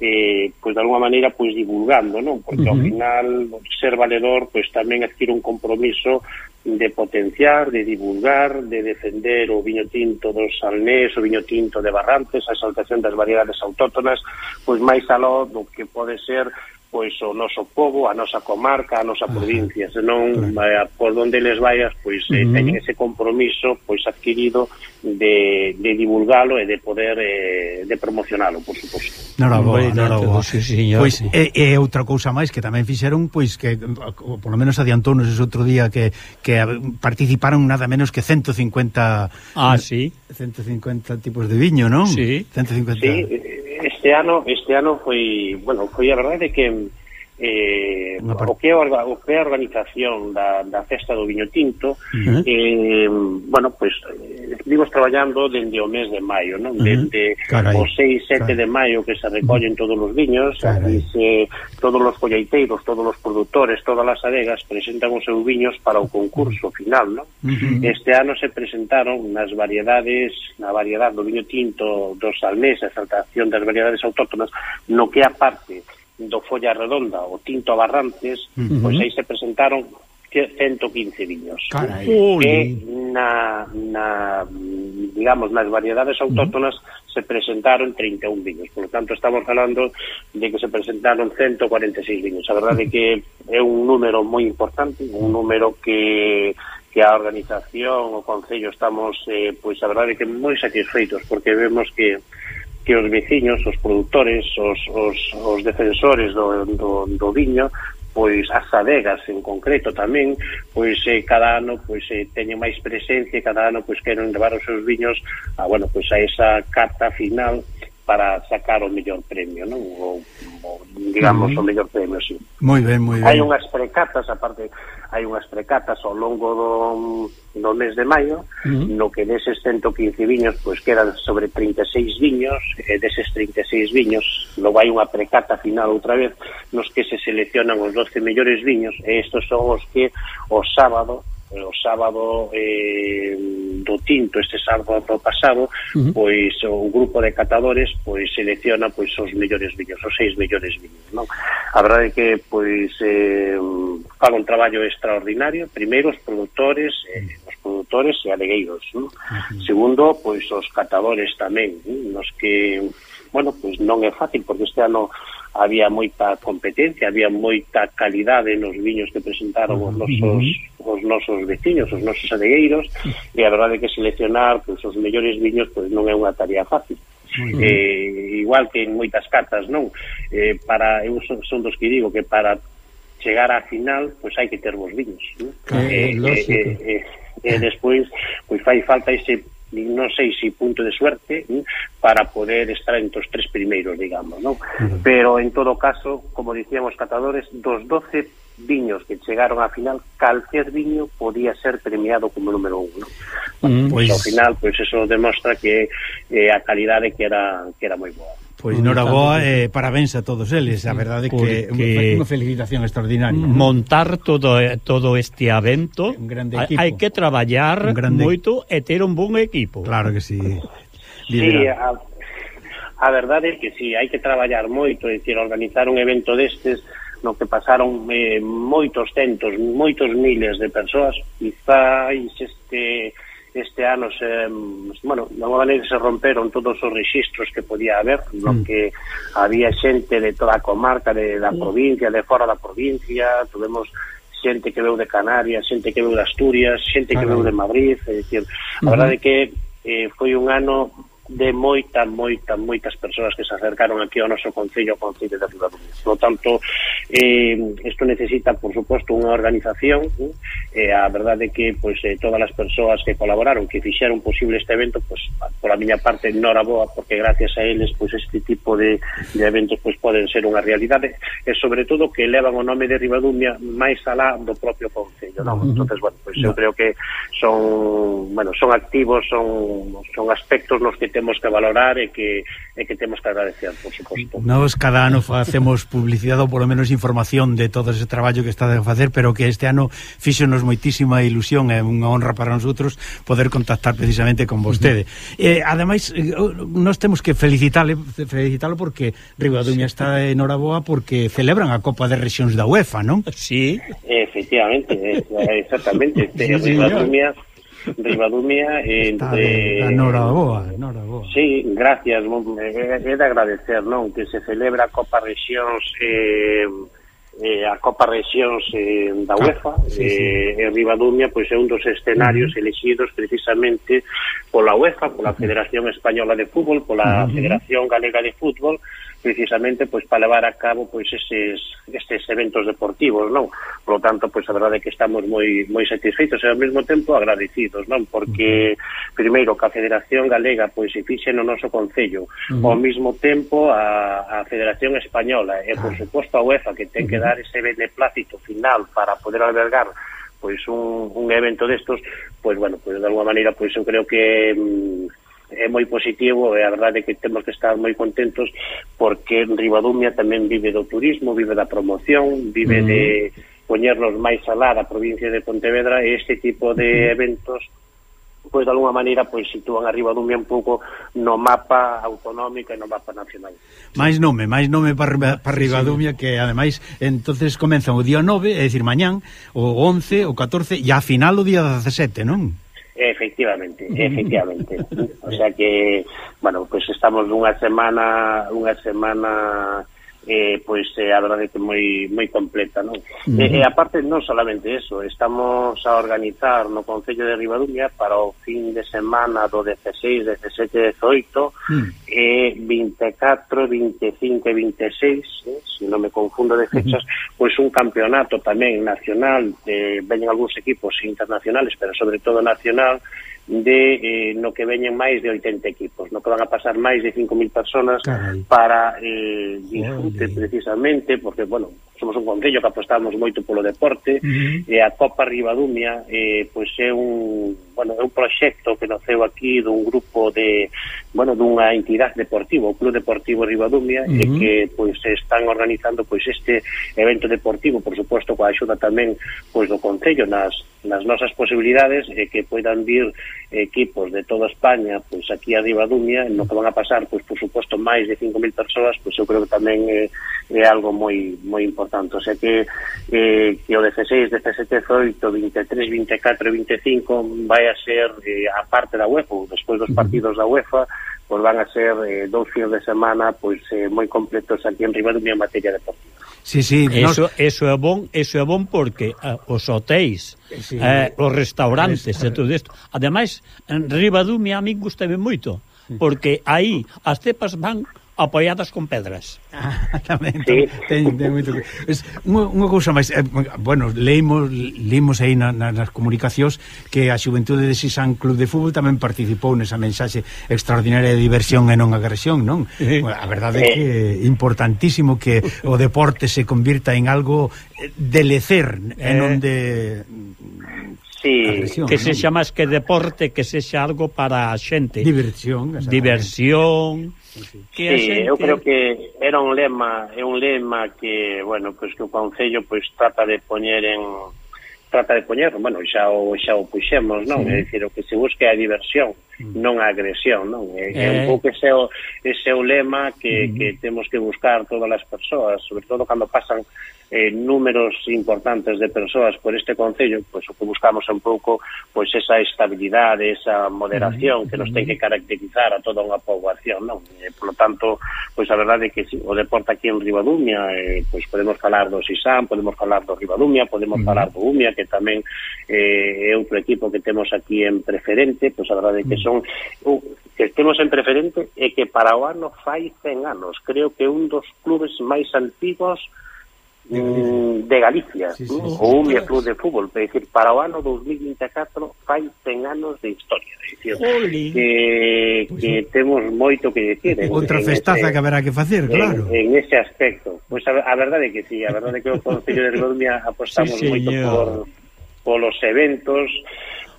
eh, pues de alguna maneira pues divulgando, non? Porque uh -huh. ao final ser valedor pues tamén adquire un compromiso de potenciar, de divulgar, de defender o viño tinto do Salnés, o viño tinto de Barrantes, a exaltación das variedades autóctonas, pois máis aló do que pode ser pois o noso povo, a nosa comarca, a nosa provincia, senón claro. por onde les vayas, pois eh, uh -huh. teñen ese compromiso pois adquirido de, de divulgalo e de poder eh, de promocionalo, por suposto. Noraboa, noraboa. Sí, señor. Pois e, e outra cousa máis que tamén fixeron, pois que por lo menos adiantounos ese outro día que, que participaron nada menos que 150 Ah, sí. 150 tipos de viño, non? Sí. 150. Sí, este ano este ano foi, bueno, foi a verdade que eh, o, que é, o que é a organización da, da festa do viño tinto uh -huh. eh, bueno, pois pues, eh, vimos traballando dende o mes de maio non? dende uh -huh. o 6, 7 Caray. de maio que se recollen todos os viños e eh, se, todos os colleiteiros todos os produtores, todas as adegas presentan os seus viños para o concurso final non? Uh -huh. este ano se presentaron nas variedades na variedade do viño tinto dos salmés a exaltación das variedades autóctonas no que aparte parte do Folla Redonda, o Tinto Barrantes, uh -huh. pois aí se presentaron 115 viños. Carai. Que na, na, digamos, nas variedades autóctonas uh -huh. se presentaron 31 viños. Por lo tanto, estamos falando de que se presentaron 146 viños. A verdade é que é un número moi importante, un número que que a organización, o Concello, estamos, eh, pois, a verdade que moi satisfeitos, porque vemos que que os veciños, os produtores, os, os, os defensores do, do, do viño pois as adegas en concreto tamén, pois eh, cada ano pois eh, teñen máis presencia, cada ano pois queren levar os seus viños a bueno, pois a esa carta final para sacar o mellor premio, non? O, o digamos uh -huh. o mellor premio, si. Sí. Moi ben, moi ben. Hai unhas precatas aparte hai unhas precatas ao longo do, do mes de maio, uh -huh. no que deses 115 viños, pois quedan sobre 36 viños, e deses 36 viños, logo hai unha precata final outra vez, nos que se seleccionan os 12 mellores viños, e estos son os que o sábado o sábado eh, do tinto este sábado pasado uh -huh. pois o grupo de catadores pois selecciona pois os mellores viños os seis mellores viños non? a verdade é que pois eh, fan un traballo extraordinario primeiro os produtores eh, os produtores e alegueiros non? Uh -huh. segundo pois os catadores tamén eh, nos que bueno, pois non é fácil porque este ano había moita competencia, había moita calidade nos viños que presentaron os nosos, os nosos veciños, os nosos adegueiros, e a verdade que seleccionar pois, os mellores viños pois, non é unha tarea fácil. Eh, igual que en moitas catas, non? Eh, para, eu son, son dos que digo que para chegar á final, pois hai que ter bons viños. Non? Eh, eh, eh, eh, eh, despois pois fai falta ese non sei se punto de suerte hm, para poder estar entre os tres primeiros, digamos, non? Uh -huh. Pero en todo caso, como dicíamos catadores, dos 12 viños que chegaron á final, calquer viño podía ser premiado como número 1, ¿no? Mm, pois pues... ao final, pois pues, eso demostra que eh, a calidade que era que era moi boa. Pois Noraboa, eh, parabéns a todos eles, a verdade que unha felicitación extraordinaria. Montar todo todo este evento, hai que traballar grande... moito e ter un bon equipo. Claro que sí. sí, a, a verdade é que sí, hai que traballar moito, é dicir, organizar un evento destes no que pasaron eh, moitos centos, moitos miles de persoas, quizáis este este ano se, bueno, de alguma maneira se romperon todos os registros que podía haber, mm. que había xente de toda a comarca, de, da mm. provincia, de fora da provincia, tuvemos xente que veu de Canarias, xente que veu de Asturias, xente que ah, veu de Madrid, é dicir, a verdade é que eh, foi un ano de moitas, moitas, moitas persoas que se acercaron aquí ao noso Concello, ao Concello de Ribadumia. Por tanto, eh, isto necesita, por suposto, unha organización. Eh, eh a verdade é que pues, eh, todas as persoas que colaboraron, que fixeron posible este evento, pois, pues, pola miña parte, noraboa, porque gracias a eles pues, este tipo de, de eventos pues, poden ser unha realidade, e sobre todo que elevan o nome de Ribadumia máis alá do propio Concello. Non? Entonces, bueno, pues, eu creo que son, bueno, son activos, son, son aspectos nos que temos que valorar e que, e que temos que agradecer, por suposto. Nos cada ano facemos publicidade ou polo menos información de todo ese traballo que está a facer, pero que este ano fíxonos moitísima ilusión, é unha honra para nosotros poder contactar precisamente con vostede. Uh -huh. eh, ademais, eh, nos temos que felicitale, felicitalo porque Rivadumia sí. está en Oraboa porque celebran a Copa de Rexións da UEFA, non? Sí. Efectivamente, eh, exactamente. Este, sí, Señor Ribadumia entre... Está, enhoraboa, enhoraboa. Sí, gracias, é de agradecer, non? Que se celebra a Copa Rexións eh, eh, a Copa Rexións eh, da UEFA ah, sí, sí. eh, e Ribadumia pois é un dos escenarios uh -huh. precisamente pola UEFA, pola Federación Española de Fútbol, pola uh -huh. Federación Galega de Fútbol precisamente pois para levar a cabo pois eses estes eventos deportivos, non? Por lo tanto, pois a verdade é que estamos moi moi satisfeitos e ao mesmo tempo agradecidos, non? Porque primeiro que a Federación Galega pois se fixe no noso concello, ao mesmo tempo a, a Federación Española e por suposto a UEFA que ten que dar ese beneplácito final para poder albergar pois un, un evento destos, pois bueno, pois de alguma maneira pois eu creo que mm, é moi positivo e a verdade é que temos que estar moi contentos porque Ribadumia tamén vive do turismo, vive da promoción, vive mm. de poñernos máis alá da provincia de Pontevedra e este tipo de eventos pois de alguna maneira pois sitúan arriba dun un pouco no mapa autonómico e no mapa nacional. Máis nome, máis nome para, para Ribadumia sí. que ademais entonces comenzan o día 9, é dicir mañán, o 11, o 14 e a final o día 17, non? Efectivamente, efectivamente. o sea que, bueno, pues estamos unha semana, unha semana eh, pois eh, a verdade que moi moi completa, non? Uh -huh. Eh, e, eh, e aparte non solamente eso, estamos a organizar no Concello de Ribadumia para o fin de semana do 16, 17, 18 uh -huh. e eh, 24, 25 e 26, eh, se si non me confundo de fechas, uh -huh. pois un campeonato tamén nacional, eh, veñen algúns equipos internacionales, pero sobre todo nacional, de eh, no que veñen máis de 80 equipos, no que van a pasar máis de 5.000 personas Caray. para eh, disfrute Ole. precisamente, porque, bueno, somos un concello que apostamos moito polo deporte, uh -huh. e a Copa Ribadumia eh, pois é un, bueno, é un proxecto que naceu aquí dun grupo de, bueno, dunha entidade deportiva, o Club Deportivo Ribadumia, uh -huh. e que pois están organizando pois este evento deportivo, por suposto, coa axuda tamén pois do concello nas nas nosas posibilidades e eh, que poidan vir equipos de toda España pois aquí a Ribadumia, no que van a pasar pois por suposto máis de 5.000 persoas, pois eu creo que tamén é, é algo moi moi importante por tanto, sei que, eh, que o 16, 17, 18, 23, 24 e 25 vai a ser eh, a parte da UEFA, despois dos partidos da UEFA, pois van a ser eh, dous fins de semana pois eh, moi completos aquí en Ribadumia en materia deportiva. Sí, sí, eso, nos... eso é bon, eso é bon porque uh, os hotéis, sí, eh, os restaurantes es... e todo isto. Ademais, en Ribadumia a mí gustame moito, porque aí as cepas van apoiadas con pedras. Ah, tamén, sí. ten, ten moito que... Es, unha, unha cousa máis, eh, bueno, leímos, leímos aí na, na, nas comunicacións que a xuventude de Sisán Club de Fútbol tamén participou nesa mensaxe extraordinaria de diversión e non agresión, non? Sí. Bueno, a verdade é eh. que é importantísimo que o deporte se convirta en algo de lecer eh, e non eh. de sí. agresión, que sexa máis que deporte, que sexa algo para a xente. Diversión. Diversión. Que sí, xente... eu creo que era un lema, é un lema que, bueno, pois pues, que o concello pois pues, trata de poñer en trata de poñer, bueno, xa o xa o puxemos, non? Sí. É dicir, o que se busca é a diversión, mm. non a agresión, non? É, eh... é un eh. pouco ese o, ese o lema que, mm. que temos que buscar todas as persoas, sobre todo cando pasan eh, números importantes de persoas por este Concello, pois o que buscamos un pouco pois esa estabilidade, esa moderación que nos ten que caracterizar a toda unha poboación, non? Eh, e, por lo tanto, pois a verdade é que o deporte aquí en Ribadumia, eh, pois podemos falar do Sisán, podemos falar do Ribadumia, podemos mm. falar do Umia, que tamén eh, é outro equipo que temos aquí en preferente, pois a verdade é que son uh, que temos en preferente é que para o ano fai 100 anos, creo que un dos clubes máis antigos Mm, de Galicia, sí, sí, sí. o Umbria Club de Fútbol, é dicir, para o ano 2024 fai 100 anos de historia, é dicir, que, pues, que temos moito que decir. Eh, Outra festaza este, que haberá que facer, claro. En, en ese aspecto. Pois pues a, a verdade que sí, a verdade que o Concello de Ribeirumia apostamos sí, moito por polos eventos,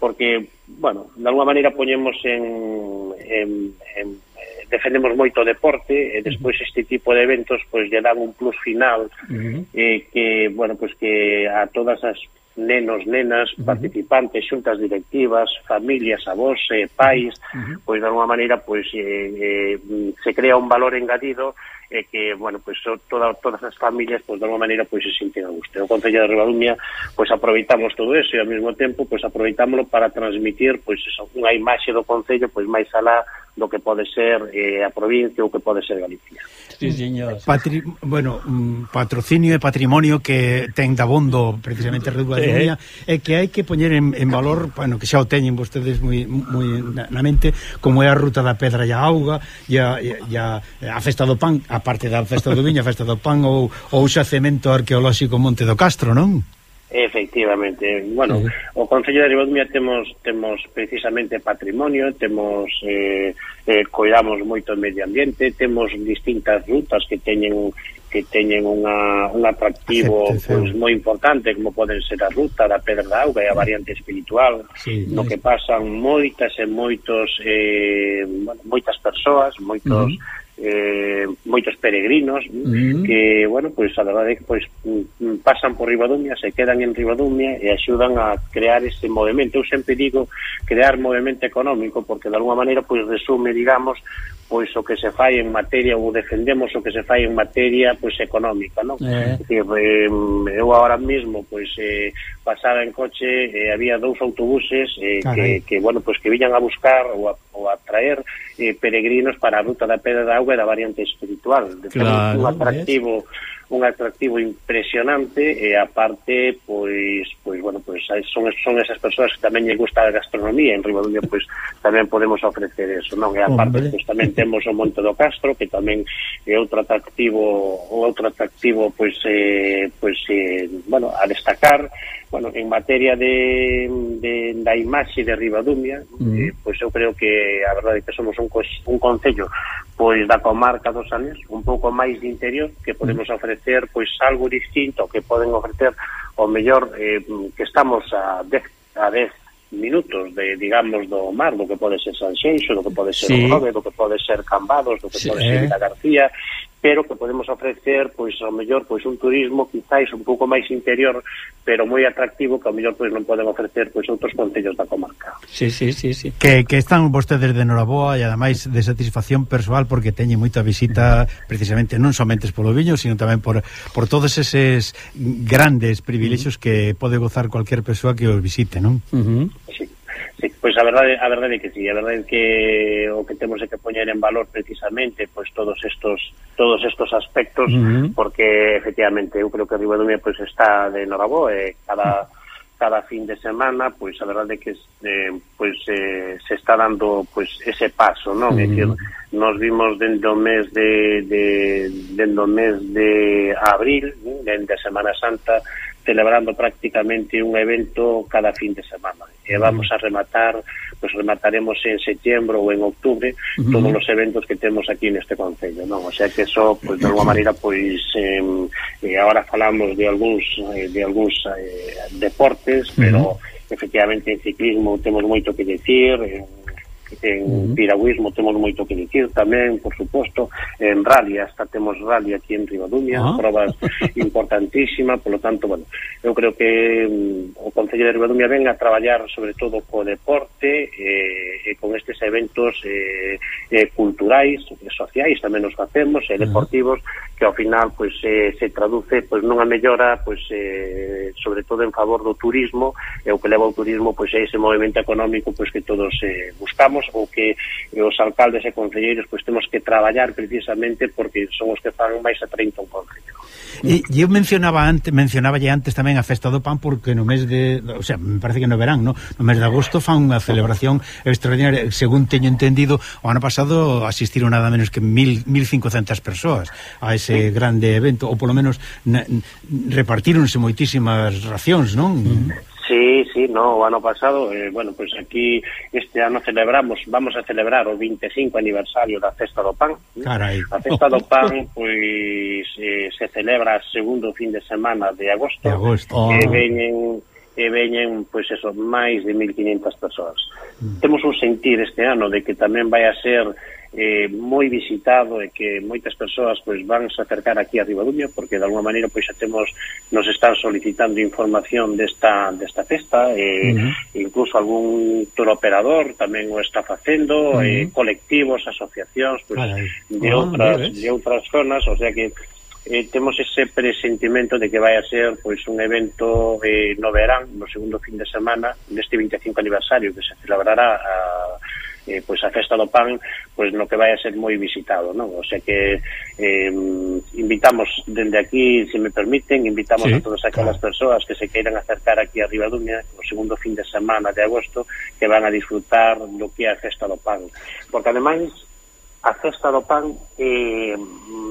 porque, bueno, de alguma maneira poñemos en, en, en defendemos moito o deporte e despois este tipo de eventos pois lle dan un plus final uh -huh. eh, que, bueno, pois que a todas as nenos, nenas, uh -huh. participantes, xuntas directivas, familias, avós, eh, pais, uh -huh. pois de alguma maneira pois eh, eh, se crea un valor engadido e que, bueno, pois so, toda, todas as familias, pois de alguma maneira, pois se sinten a gusto. O Concello de Ribadumia, pois aproveitamos todo eso e ao mesmo tempo, pois aproveitámoslo para transmitir, pois eso, unha imaxe do Concello, pois máis alá do que pode ser eh, a provincia ou que pode ser Galicia. Sí, señor. Patri... Bueno, mm, patrocinio e patrimonio que ten dabondo precisamente a Rúa e que hai que poñer en, en valor, bueno, que xa o teñen vostedes moi, moi na mente, como é a Ruta da Pedra e a Auga e a, e a, a Festa do Pan, a parte da Festa do Viña, a Festa do Pan ou, ou xa cemento arqueolóxico Monte do Castro, non? Efectivamente. Bueno, uh -huh. o Concello de Ribadumia temos temos precisamente patrimonio, temos eh, eh, cuidamos moito o medio ambiente, temos distintas rutas que teñen que teñen unha, un atractivo sí, pois, moi importante como poden ser a ruta da Pedra da Auga e a variante espiritual sí, no que pasan moitas e moitos eh, bueno, moitas persoas moitos uh -huh eh, moitos peregrinos uh mm-hmm. -huh. que, bueno, pois pues, a verdade é que pois, pues, mm, pasan por Ribadumia, se quedan en Ribadumia e axudan a crear ese movimento. Eu sempre digo crear movimento económico porque de alguma maneira pois pues, resume, digamos, pois o que se fai en materia ou defendemos o que se fai en materia pois económica, non? Eh. É. Dicir, eh, eu agora mesmo pois eh, pasaba en coche eh, había dous autobuses eh, Carai. que, que bueno, pois que viñan a buscar ou a, ou a traer eh, peregrinos para a ruta da Pedra da Chicago era a variante espiritual. De claro, un atractivo ¿ves? un atractivo impresionante e aparte pois pois bueno, pois son son esas persoas que tamén lle gusta a gastronomía en Ribadumia pois tamén podemos ofrecer eso, non? E aparte Hombre. pois tamén temos o Monte do Castro que tamén é outro atractivo outro atractivo pois eh, pois eh, bueno, a destacar bueno, en materia de, de da imaxe de Ribadumia, mm. eh, pois eu creo que a verdade é que somos un, un concello pois da comarca dos Anes un pouco máis de interior, que mm. podemos ofrecer pois algo distinto que poden ofrecer o mellor eh, que estamos a 10 a 10 minutos de digamos do mar, do que pode ser Sanxenxo, do que pode ser sí. Grove, do que pode ser Cambados, do que sí, pode ser Vila eh. García, pero que podemos ofrecer, pois, ao mellor, pois, un turismo quizáis un pouco máis interior, pero moi atractivo, que ao mellor, pois, non poden ofrecer, pois, outros concellos da comarca. Sí, sí, sí, sí. Que, que están vostedes de Noraboa e, ademais, de satisfacción persoal, porque teñen moita visita, precisamente, non somente polo viño, sino tamén por, por todos eses grandes privilexios uh -huh. que pode gozar cualquier persoa que os visite, non? Uh -huh. Sí. Sí, pois a verdade, a verdade é que sí, a verdade é que o que temos é que poñer en valor precisamente pois todos estos todos estos aspectos uh -huh. porque efectivamente eu creo que Ribadumia pois está de Norabó e eh, cada cada fin de semana, pois a verdade é que eh, pois eh, se está dando pois ese paso, non? É dicir, nos vimos dende o mes de, de dende o mes de abril, dende a Semana Santa, celebrando prácticamente un evento cada fin de semana. E vamos a rematar, pues remataremos en setembro ou en octubre uh -huh. todos os eventos que temos aquí neste Concello, non? O sea que eso, pues, de alguma maneira, pois, eh, eh, ahora falamos de algúns, eh, de algúns eh, deportes, pero uh -huh. efectivamente en ciclismo temos moito que decir, en eh, en piragüismo temos moito que dicir tamén, por suposto, en rally, hasta temos rally aquí en Ribadumia, ah. probas importantísima, polo tanto, bueno, eu creo que mm, o Concello de Ribadumia ven a traballar sobre todo co deporte eh, e con estes eventos eh, eh, culturais, eh, sociais, tamén nos facemos, e eh, deportivos, que ao final pois eh, se traduce pois nunha mellora pois eh, sobre todo en favor do turismo, e o que leva o turismo pois é ese movimento económico pois que todos eh, buscamos ou que os alcaldes e concelleiros pois temos que traballar precisamente porque son os que fan máis a 30 un concello. E, e eu mencionaba antes, mencionaba antes tamén a Festa do Pan porque no mes de, o sea, me parece que no verán, no, no mes de agosto fan unha celebración extraordinaria, según teño entendido, o ano pasado asistiron nada menos que 1500 persoas a ese sí. grande evento, ou polo menos na, repartíronse moitísimas racións, non? Mm -hmm. Sí, sí, no, o ano pasado, eh, bueno, pois pues aquí este ano celebramos, vamos a celebrar o 25 aniversario da Festa do Pan. Carai. A Festa do Pan, pois, eh, se celebra segundo fin de semana de agosto. De agosto. Oh. Eh, veñen e veñen, pois eso, máis de 1500 persoas. Mm. Temos un sentir este ano de que tamén vai a ser eh, moi visitado e que moitas persoas pois van se acercar aquí a Ribadumia porque de alguma maneira pois xa temos nos están solicitando información desta desta festa e uh -huh. incluso algún tour operador tamén o está facendo uh -huh. eh, colectivos, asociacións pois, vale. de oh, outras de outras zonas, o sea que eh, temos ese presentimento de que vai a ser pois un evento eh, no verán, no segundo fin de semana deste 25 aniversario que se celebrará a eh, pois a festa do pan pois no que vai a ser moi visitado, non? O sea que eh, invitamos dende aquí, se me permiten, invitamos sí, a todas aquelas claro. persoas que se queiran acercar aquí a Ribadumia o segundo fin de semana de agosto que van a disfrutar do que é a festa do pan. Porque ademais a festa do pan eh,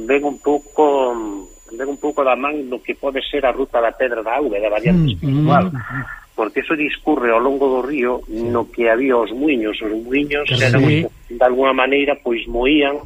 ven un pouco ven un pouco da man do que pode ser a ruta da pedra da auga, da variante mm, espiritual. Mm. mm, mm porque eso discurre ao longo do río sí. no que había os muiños, os muiños sí. eran, de alguna maneira pois moían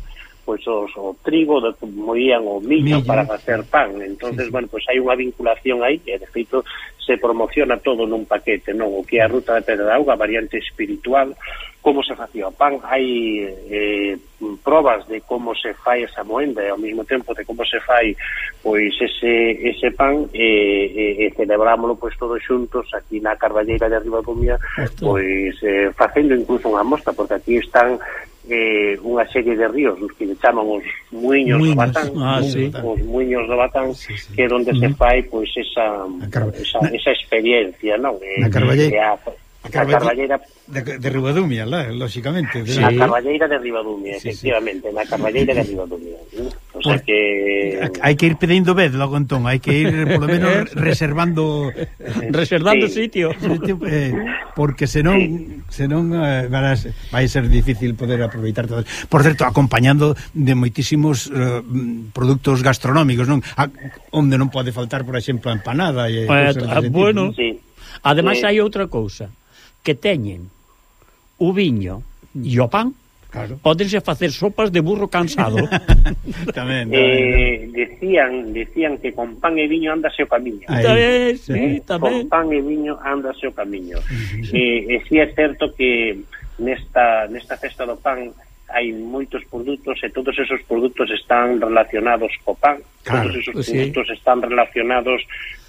pois os, o trigo de, que moían o millo, millo para facer pan. Entonces, sí, sí. bueno, pois hai unha vinculación aí que de feito se promociona todo nun paquete, non? O que é a ruta da pedra de auga, variante espiritual, como se facía o pan, hai eh, probas de como se fai esa moenda e ao mesmo tempo de como se fai pois ese, ese pan eh, eh, eh, e, e, e celebrámoslo pois todos xuntos aquí na Carballeira de Arriba Comía pois eh, facendo incluso unha mostra porque aquí están eh, unha serie de ríos os que le chaman os muiños, muiños. do Batán ah, sí. os muiños do Batán sí, sí. que é onde se fai pois esa, esa, na... esa experiencia non? Eh, na Carballeira eh, a, A, a Carballeira de, de Ribadumia, lá, lóxicamente de... Sí. A Carballeira de Ribadumia, sí, efectivamente sí. Na Carballeira de Ribadumia O sea que... Hai que ir pedindo vez logo entón Hai que ir, polo menos, eh. reservando Reservando sí. sitio eh, Porque senón sí. senón eh, vai ser difícil poder aproveitar todo Por certo, acompañando de moitísimos eh, produtos gastronómicos non a, Onde non pode faltar, por exemplo, a empanada e, eh, ah, Bueno, sí. ademais eh... hai outra cousa que teñen o viño e o pan, Claro. podense facer sopas de burro cansado. tamén, tamén. Eh, decían, decían que con pan e viño andase o camiño. Aí, eh, sí, tamén. Con pan e viño andase o camiño. e Eh, e si sí é certo que nesta, nesta festa do pan hai moitos produtos e todos esos produtos están relacionados co pan, claro, todos esos sí. produtos están relacionados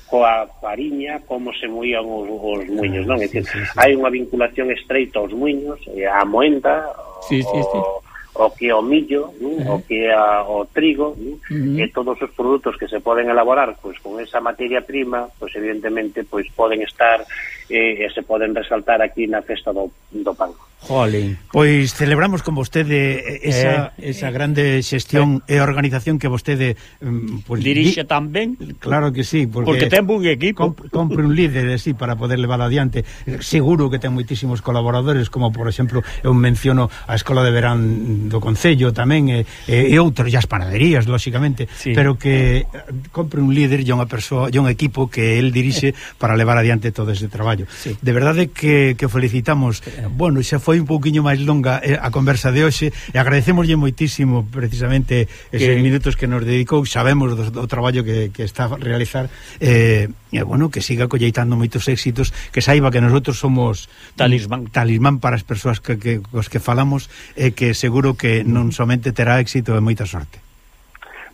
coa fariña, como se moían os, os muiños, non? Ah, é sí, sí, sí. hai unha vinculación estreita aos muiños, a moenda, sí, sí, sí. O, o que é o millo, non? o que é o trigo, non? Uh -huh. e todos os produtos que se poden elaborar pois con esa materia prima, pois evidentemente pois poden estar eh, e se poden resaltar aquí na festa do, do pan. Jolín. Pois celebramos con vostede esa, eh, esa grande xestión eh. e organización que vostede mm, pues, dirixe di... tamén. Claro que sí, porque, porque ten un equipo. Comp compre un líder eh, así para poder levar adiante. Seguro que ten moitísimos colaboradores, como por exemplo, eu menciono a Escola de Verán do Concello tamén e, e, e outros, e as panaderías, lóxicamente, sí. pero que eh, compre un líder e unha persoa, e un equipo que el dirixe eh. para levar adiante todo ese traballo. Sí. De verdade que, que felicitamos. Bueno, xa foi un pouquiño máis longa eh, a conversa de hoxe e agradecémoslle moitísimo precisamente eses que... minutos que nos dedicou, sabemos do, do traballo que, que está a realizar eh, e bueno, que siga colleitando moitos éxitos, que saiba que nosotros somos talismán talismán para as persoas que, que cos que falamos e eh, que seguro que non somente terá éxito e moita sorte.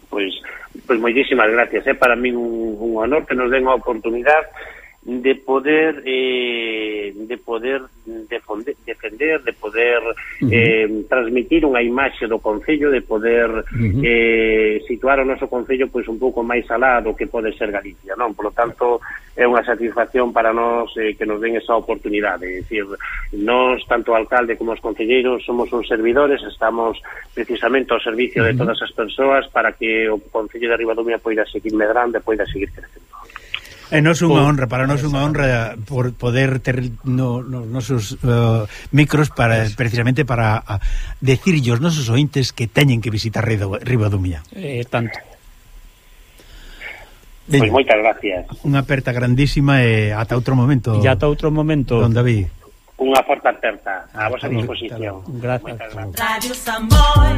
Pois pois moitísimas gracias, é eh? para min un, un honor que nos den a oportunidade de poder eh, de poder defender, defender de poder uh -huh. eh, transmitir unha imaxe do Concello de poder uh -huh. eh, situar o noso Concello pois un pouco máis alá do que pode ser Galicia non Por lo tanto é unha satisfacción para nós eh, que nos den esa oportunidade é dicir, nós tanto o alcalde como os concelleiros somos uns servidores estamos precisamente ao servicio uh -huh. de todas as persoas para que o Concello de Arriba poida seguir medrando e poida seguir crecendo Eh, e non é unha honra, para nós é unha honra por poder ter no, nos nosos uh, eh, micros para precisamente para uh, decirlle aos nosos ointes que teñen que visitar Riba do Eh, tanto. Pois pues moitas gracias. Unha aperta grandísima e ata outro momento. E ata outro momento. Don David. Unha forte aperta a vosa disposición. Gracias. gracias. Radio Samboy.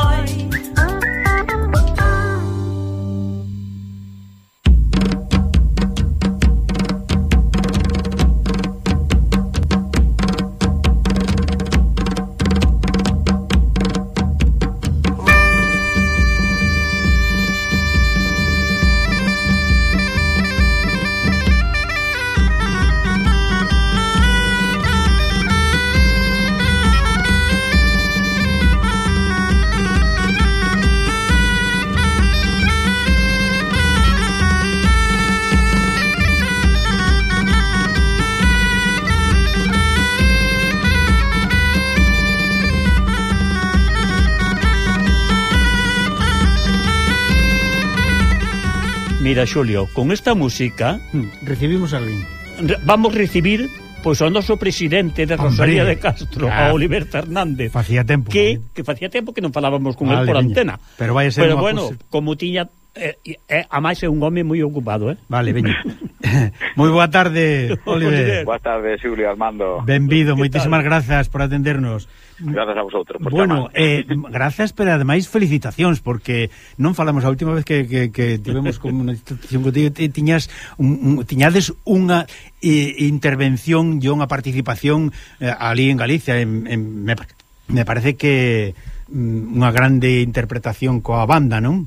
Mira, Xulio, con esta música... Hmm, recibimos alguén. Re vamos recibir pois ao noso presidente de Rosalía Hombre, de Castro, claro. a Oliver Fernández. Facía tempo. Que, que facía tempo que non falábamos con vale, el por viña. antena. Pero vai ser Pero bueno, cosa... como tiña... Eh, eh, a máis é un home moi ocupado, eh? Vale, veña. moi boa tarde, Oliver. boa tarde, Xulio Armando. Benvido, moitísimas grazas por atendernos. Grazas a vosotros. Por bueno, chamar. eh, grazas, pero ademais felicitacións, porque non falamos a última vez que, que, que tivemos como unha institución contigo, tiñas, un, un, tiñades unha eh, intervención e unha participación eh, ali en Galicia. En, en, me, me parece que mm, unha grande interpretación coa banda, non?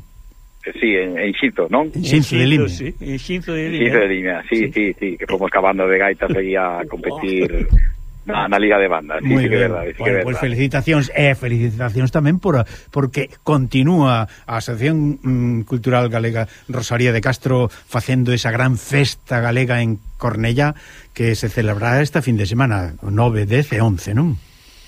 Eh, sí, en, en Xinzo, non? En Xinzo de Limia. Sí, en Xinzo de Limia. Xinzo de Limia, sí, sí, sí, sí que fomos cabando de gaitas aí a oh. competir na, na Liga de Bandas. Sí, Muy sí, que verdade, sí, bueno, que pues felicitacións e eh, felicitacións tamén por porque continúa a Asociación mm, Cultural Galega Rosaría de Castro facendo esa gran festa galega en Cornella que se celebrará esta fin de semana, 9, 10 e 11, non?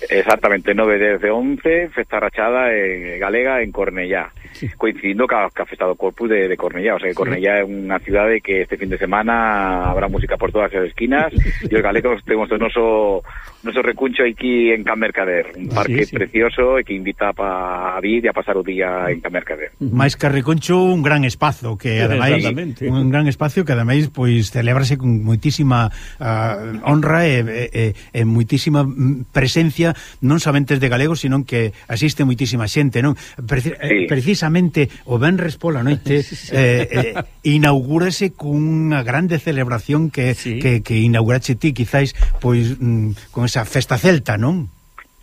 Exactamente, 9, 10 e 11, festa rachada en galega en Cornellá coincidindo ca, ca festa do Corpus de, de Cornellá, o sea que Cornellá é unha cidade que este fin de semana habrá música por todas as esquinas e os galegos temos o noso, noso recuncho aquí en Camercader, un parque sí, sí. precioso e que invita pa, a vir e a pasar o día en Camercader. máis que recuncho un gran espazo que ademais un gran espacio que ademais pois celebrase con moitísima uh, honra e, e, e moitísima presencia non somente de galegos, sino que asiste moitísima xente, non? Preci eh, sí. Precisa precisamente o Benres pola noite sí. eh, eh, inaugúrase cunha grande celebración que, sí. que, que inaugurache ti, quizáis, pois mm, con esa festa celta, non?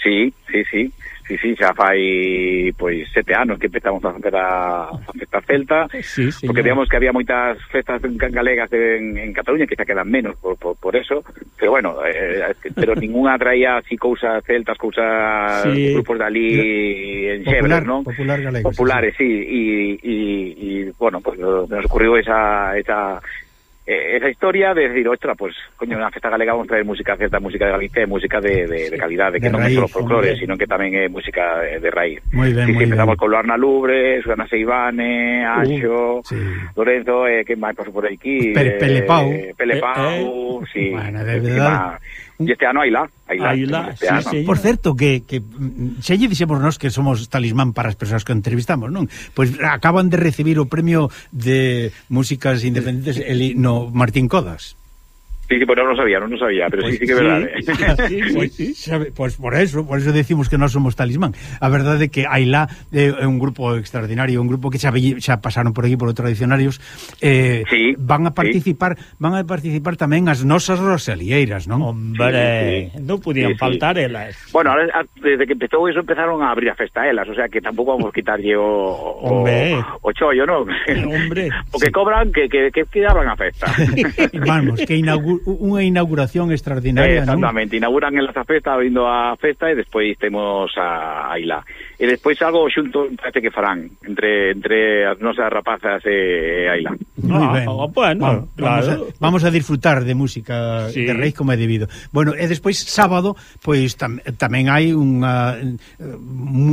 Sí, sí, sí. Sí, sí, xa fai pois sete anos que empezamos a facer a, a festa celta, sí, sí, porque digamos que había moitas festas galegas en, en Cataluña que xa quedan menos por, por, por eso, pero bueno, eh, eh pero ninguna traía así cousas celtas, cousas sí, grupos dali en xebra, non? Popular galegos. Populares, sí, e sí. Y, y, y, bueno, pues nos ocurriu esa, esa eh, esa historia de decir, ostra, pues, coño, na festa galega vamos traer música, certa música de Galicia e música de, de, de calidad, de que de non raíz, é só folclore, sino que tamén é música de, de raíz. Moi ben, sí, moi sí, empezamos ben. con Luarna Lubre, Susana Seivane, Anxo, uh, sí. Lorenzo, eh, que máis pasou por aquí? Pe Pelepau. Eh, Pelepau, eh, eh. sí. Bueno, de verdad. Encima, Y este ano hai lá. Hai lá, lá este sí, ano. Sí, Por certo, que, que mm, se lle dixemos nós que somos talismán para as persoas que entrevistamos, non? Pois pues acaban de recibir o premio de músicas independentes el, no Martín Codas. Sí, sí, pues no lo sabía, no lo sabía, pero pois, sí, sí que é verdade. ¿eh? Sí, sí, sí, sabe, pois por eso, por eso decimos que non somos talismán. A verdade é que Ailá é eh, un grupo extraordinario, un grupo que xa, xa pasaron por aquí por outros tradicionarios, eh, sí, van a participar, sí. van a participar tamén as nosas rosalieiras, non? Hombre, sí, sí. non podían sí, faltar elas. Bueno, ahora, ah, desde que empezou eso empezaron a abrir a festa elas, o sea que tampouco vamos a quitarlle o, o, o chollo, non? Hombre. o que sí. cobran que, que, que quedaban a festa. Vamos, que inauguran unha inauguración extraordinaria, eh, Exactamente, non? inauguran en la festa, abrindo a festa e despois temos a, a e despois algo xunto parece que farán entre entre as nosas rapazas e a Ailán. Moi ben. Ah, bueno, vamos, claro. vamos, a, vamos a disfrutar de música sí. de Reis como é debido. Bueno, e despois sábado pois tam, tamén hai unha eh,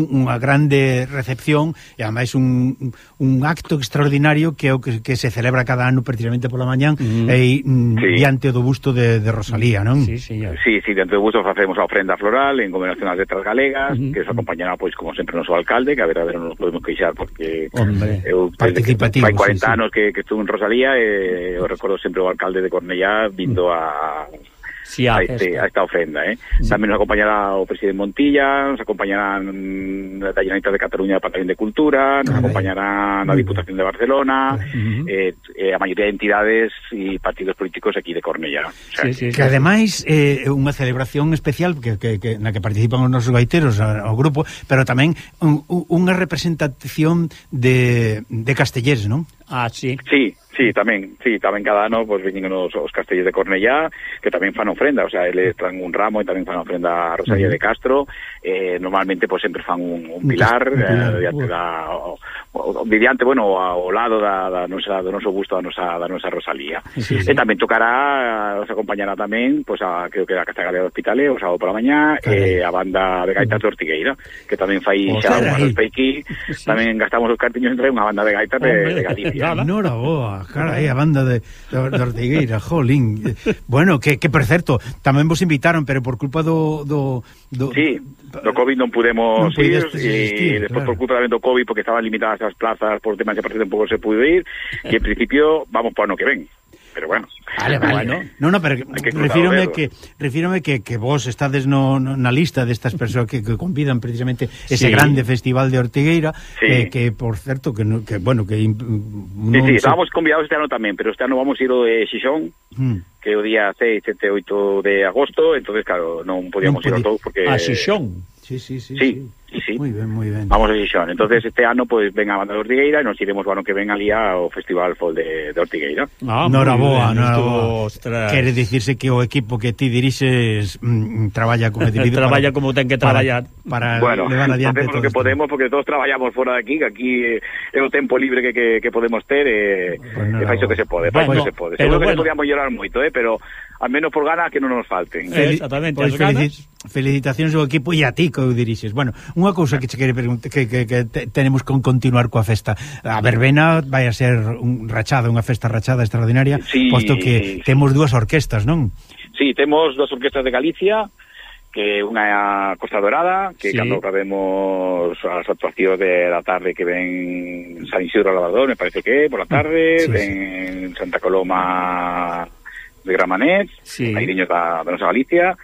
unha grande recepción e ademais un, un acto extraordinario que é o que, que se celebra cada ano precisamente pola mañán mm. e mm, sí. diante do busto de, de Rosalía, non? Sí, sí, sí, sí, diante do busto facemos a ofrenda floral en conmemoración ás letras galegas mm. que se acompañará pois como como sempre noso alcalde, que a ver, a ver, non nos podemos queixar porque Hombre, eu desde que fai 40 sí, anos que, que estuve en Rosalía e eh, eu recordo sempre o alcalde de Cornellá vindo mm. a sí, a, a, este, a esta ofenda. Eh? Sí. Tamén nos acompañará o presidente Montilla, nos acompañarán da mm, Generalitat de Cataluña o Patación de Cultura, nos ah, acompañarán a Diputación de Barcelona, uh -huh. eh, eh, a maioría de entidades e partidos políticos aquí de Cornellá. O sea, sí, sí, que sí. ademais é eh, unha celebración especial que, que, que na que participan os nosos gaiteros ao grupo, pero tamén un, unha representación de, de castellers, non? Ah, sí? Sí, sí, tamén, sí, tamén cada ano pois pues, os, os castellos de Cornellá, que tamén fan ofrenda, o sea, eles traen un ramo e tamén fan ofrenda a Rosalía uh de Castro, eh, normalmente pois pues, sempre fan un, un pilar, un eh, pilar eh, diante, da, o, o, bueno, ao lado da, da nosa, do noso gusto da nosa, da nosa Rosalía. Sí, sí. E tamén tocará, os acompañará tamén, pois pues, a, creo que a Casa Galega do Hospitale, o sábado pola mañá, e eh, a banda de gaitas de Ortigueira, que tamén fai oh, xa un peiqui, sí. tamén gastamos os cartiños entre unha banda de gaitas de, de Galicia. Nada. Nora Boa, cara, aí a banda de, de, de Ortigueira, jolín. Bueno, que, que por certo, tamén vos invitaron, pero por culpa do... do, do sí, do COVID non pudemos non ir, e despois claro. por culpa tamén do COVID, porque estaban limitadas as plazas por temas que a de un pouco se pudo ir, e en principio vamos para ano que ven pero bueno. Vale, vale, Bueno, ¿no? No, pero que refírome que refírome que, que vos estades no, no na lista destas persoas que, que convidan precisamente ese sí. grande festival de Ortigueira, sí. eh, que por certo que, no, que bueno, que non, Sí, sí, estábamos se... convidados este ano tamén, pero este ano vamos ir o de Xixón. Mm que o día 6, 7, 8 de agosto, entonces claro, non podíamos non podía... ir ao todos porque... A Xixón. Sí, sí, sí. sí. sí. Sí, Muy ben, muy ben. Vamos a Xixón. Entonces este ano pois pues, ven a banda de Ortigueira e nos iremos o ano que ven ali ao Festival Fol de, de Ortigueira. Ah, Noraboa, noraboa. Quere dicirse que o equipo que ti dirixes mm, traballa como dirigido traballa para, como ten que traballar para, para bueno, levar adiante todo. que podemos porque todos traballamos fora de aquí, que aquí eh, é o tempo libre que, que, que podemos ter e eh, pues eh, fai o que se pode, fai bueno, que se pode. Seguro que bueno. podíamos llorar moito, eh, pero a menos por ganas que non nos falten. Eh, exactamente, pois felici felicitacións ao equipo e a ti que o dirixes. Bueno, unha cousa que che quere preguntar que, que, que te, tenemos con continuar coa festa. A verbena vai a ser un rachada, unha festa rachada extraordinaria, sí, posto que temos dúas orquestas, non? Sí, temos dúas orquestas de Galicia, que unha é a Costa Dorada, que sí. cando acabemos as actuacións de da tarde que ven San Isidro Lavador, me parece que é, pola tarde, sí, ven sí. Santa Coloma de Gramanet, sí. Airiños da, da nosa Galicia,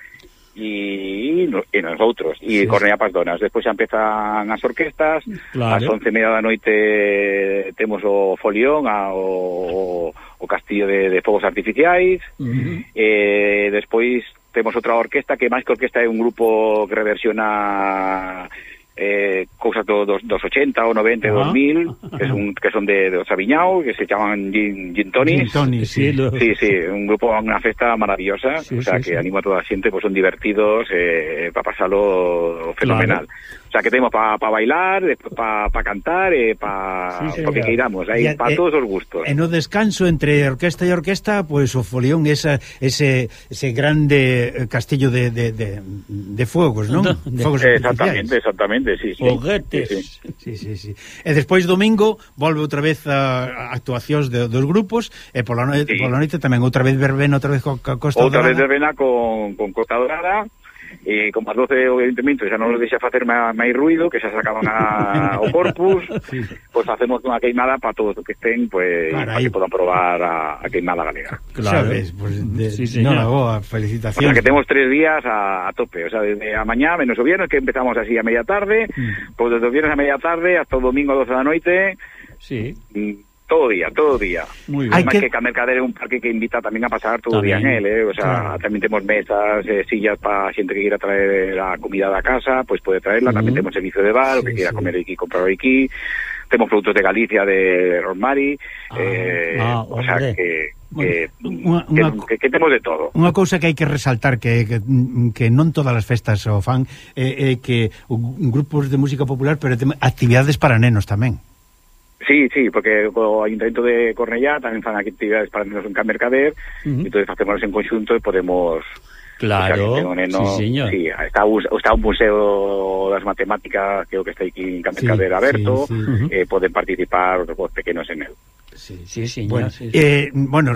e, e nos outros, e sí. Cornea Paz Donas. Despois xa empezan as orquestas, claro. ás once media da noite temos o folión, a, o, o castillo de, de fogos artificiais, uh -huh. Eh, despois temos outra orquesta que máis que orquesta é un grupo que reversiona eh, cousas do, dos, dos 80 ou 90 e 2000 que son, que son de, de Sabiñao que se chaman Gin, Gin Tonis Gin Tonis, sí, lo... sí, sí, un grupo, unha festa maravillosa sí, o sea, sí, que sí. animo a toda a xente, pois pues, son divertidos eh, para pasalo fenomenal claro sea, que temos para pa bailar, para pa cantar eh, e para sí, pa que queiramos, aí para todos os gustos. E no descanso entre orquesta e orquesta, pois pues, o folión esa, ese ese grande eh, castillo de, de, de, de fuegos, non? De, exactamente, exactamente, sí, sí. Foguetes. Sí, sí, sí. sí, sí. E despois domingo volve outra vez a, a actuacións de, dos grupos e pola noite, sí. pola noite tamén outra vez verbena, outra vez co, co Costa outra Dorada. Outra vez verbena con, con Costa Dorada eh, como as 12 o Ayuntamento xa non nos deixa facer máis ruido, que xa sacaban a, o corpus, sí. pois pues facemos unha queimada para todos que estén, pois, pues, para que podan probar a, a queimada galega. Claro, sabes, pues, de, sí, señor. no la boa, felicitacións. O sea, que temos tres días a, a tope, o sea, desde a mañá menos o viernes, que empezamos así a media tarde, mm. pois pues desde o viernes a media tarde hasta o domingo a 12 da noite, Sí. Mm. Todo día, todo día. Moi ben. Que... que a Mercader é un parque que invita tamén a pasar todo o día en él, eh? o sea, claro. tamén temos mesas, eh, sillas para xente que queira traer a comida da casa, pois pues pode traerla, uh -huh. tamén temos servicio de bar, sí, que queira sí. comer aquí, comprar aquí, temos produtos de Galicia de Rosmari, ah, eh, ah, o sea que que, una, unha, que, que temos de todo. Unha cousa que hai que resaltar que, que, que non todas as festas o fan é eh, eh, que grupos de música popular, pero actividades para nenos tamén. Sí, sí, porque o Ayuntamiento de Cornellá tamén fan actividades para menos en mercader, uh -huh. entón facémonos en conxunto e podemos Claro, o sea, neno, sí, señor. Sí, está, está un museo das matemáticas, creo que está aquí en Camercader sí, aberto, sí, sí. Uh -huh. eh, poden participar os pues, pequenos en él. Sí, sí, sí, bueno, sí, sí. Eh, bueno,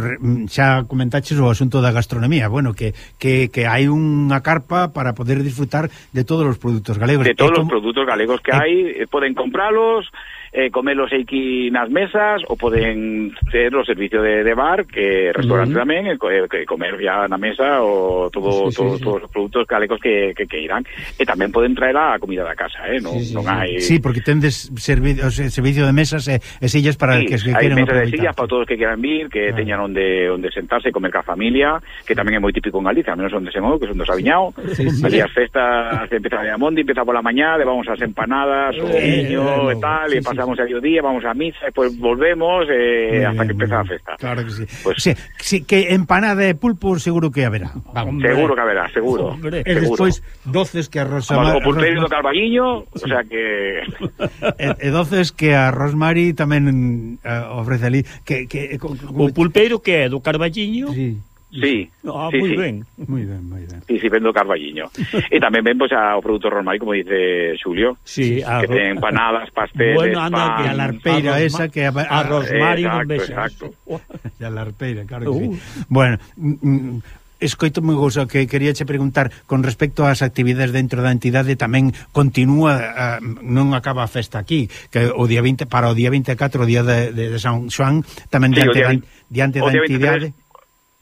xa comentaches o asunto da gastronomía, bueno, que, que, que hai unha carpa para poder disfrutar de todos os produtos galegos. De todos os como... produtos galegos que eh... hai, poden compralos, eh, comelos aquí nas mesas ou poden ter o servicio de, de bar que restaurante uh -huh. tamén e, e comer ya na mesa o todo, sí, sí, todo, sí, todos os produtos galegos que, que, que irán eh, e tamén poden traer a comida da casa eh? non, sí, sí, non hai... Sí, porque tendes servi servicio de mesas e, e sillas para sí, que, se hai mesas e sillas para todos que quieran vir que claro. teñan onde, onde sentarse e comer ca familia que tamén é moi típico en Galicia, menos onde se move que son dos Aviñao sí, sí, sí. as festas empeza a Mondi, empeza pola mañá levamos as empanadas, o niño eh, e tal, sí, e pasa rezamos a día, vamos a misa, e despois volvemos eh, hasta que empeza a festa. Claro que sí. Pues, sí, sí. Que empanada de pulpo seguro que haberá. Vamos. Seguro que haberá, seguro. Hombre. seguro. E despois doces que arroz... O pulpeiro do Carballiño, sí. o sea que... E, e eh, eh, doces que a Rosmari tamén uh, eh, ofrece ali... Que, que, con, o pulpeiro que é do Carballiño... Sí Sí, ah, sí, moi sí. ben, moi ben, moi ben. Sí, sí, vendo Carballiño. e tamén ven pois pues, ao produto normal, como dice Xulio, sí, que ten empanadas, pasteles, bueno, anda, pan, que a larpeira esa que a, Rosmari non vexas. Exacto. E a larpeira, claro que uh. sí. Bueno, mm, mm, Escoito moi gozo que queríache preguntar con respecto ás actividades dentro da entidade tamén continúa ah, non acaba a festa aquí que o día 20 para o día 24 o día de, de, de San Xoán tamén sí, diante, día, da, diante da entidade 23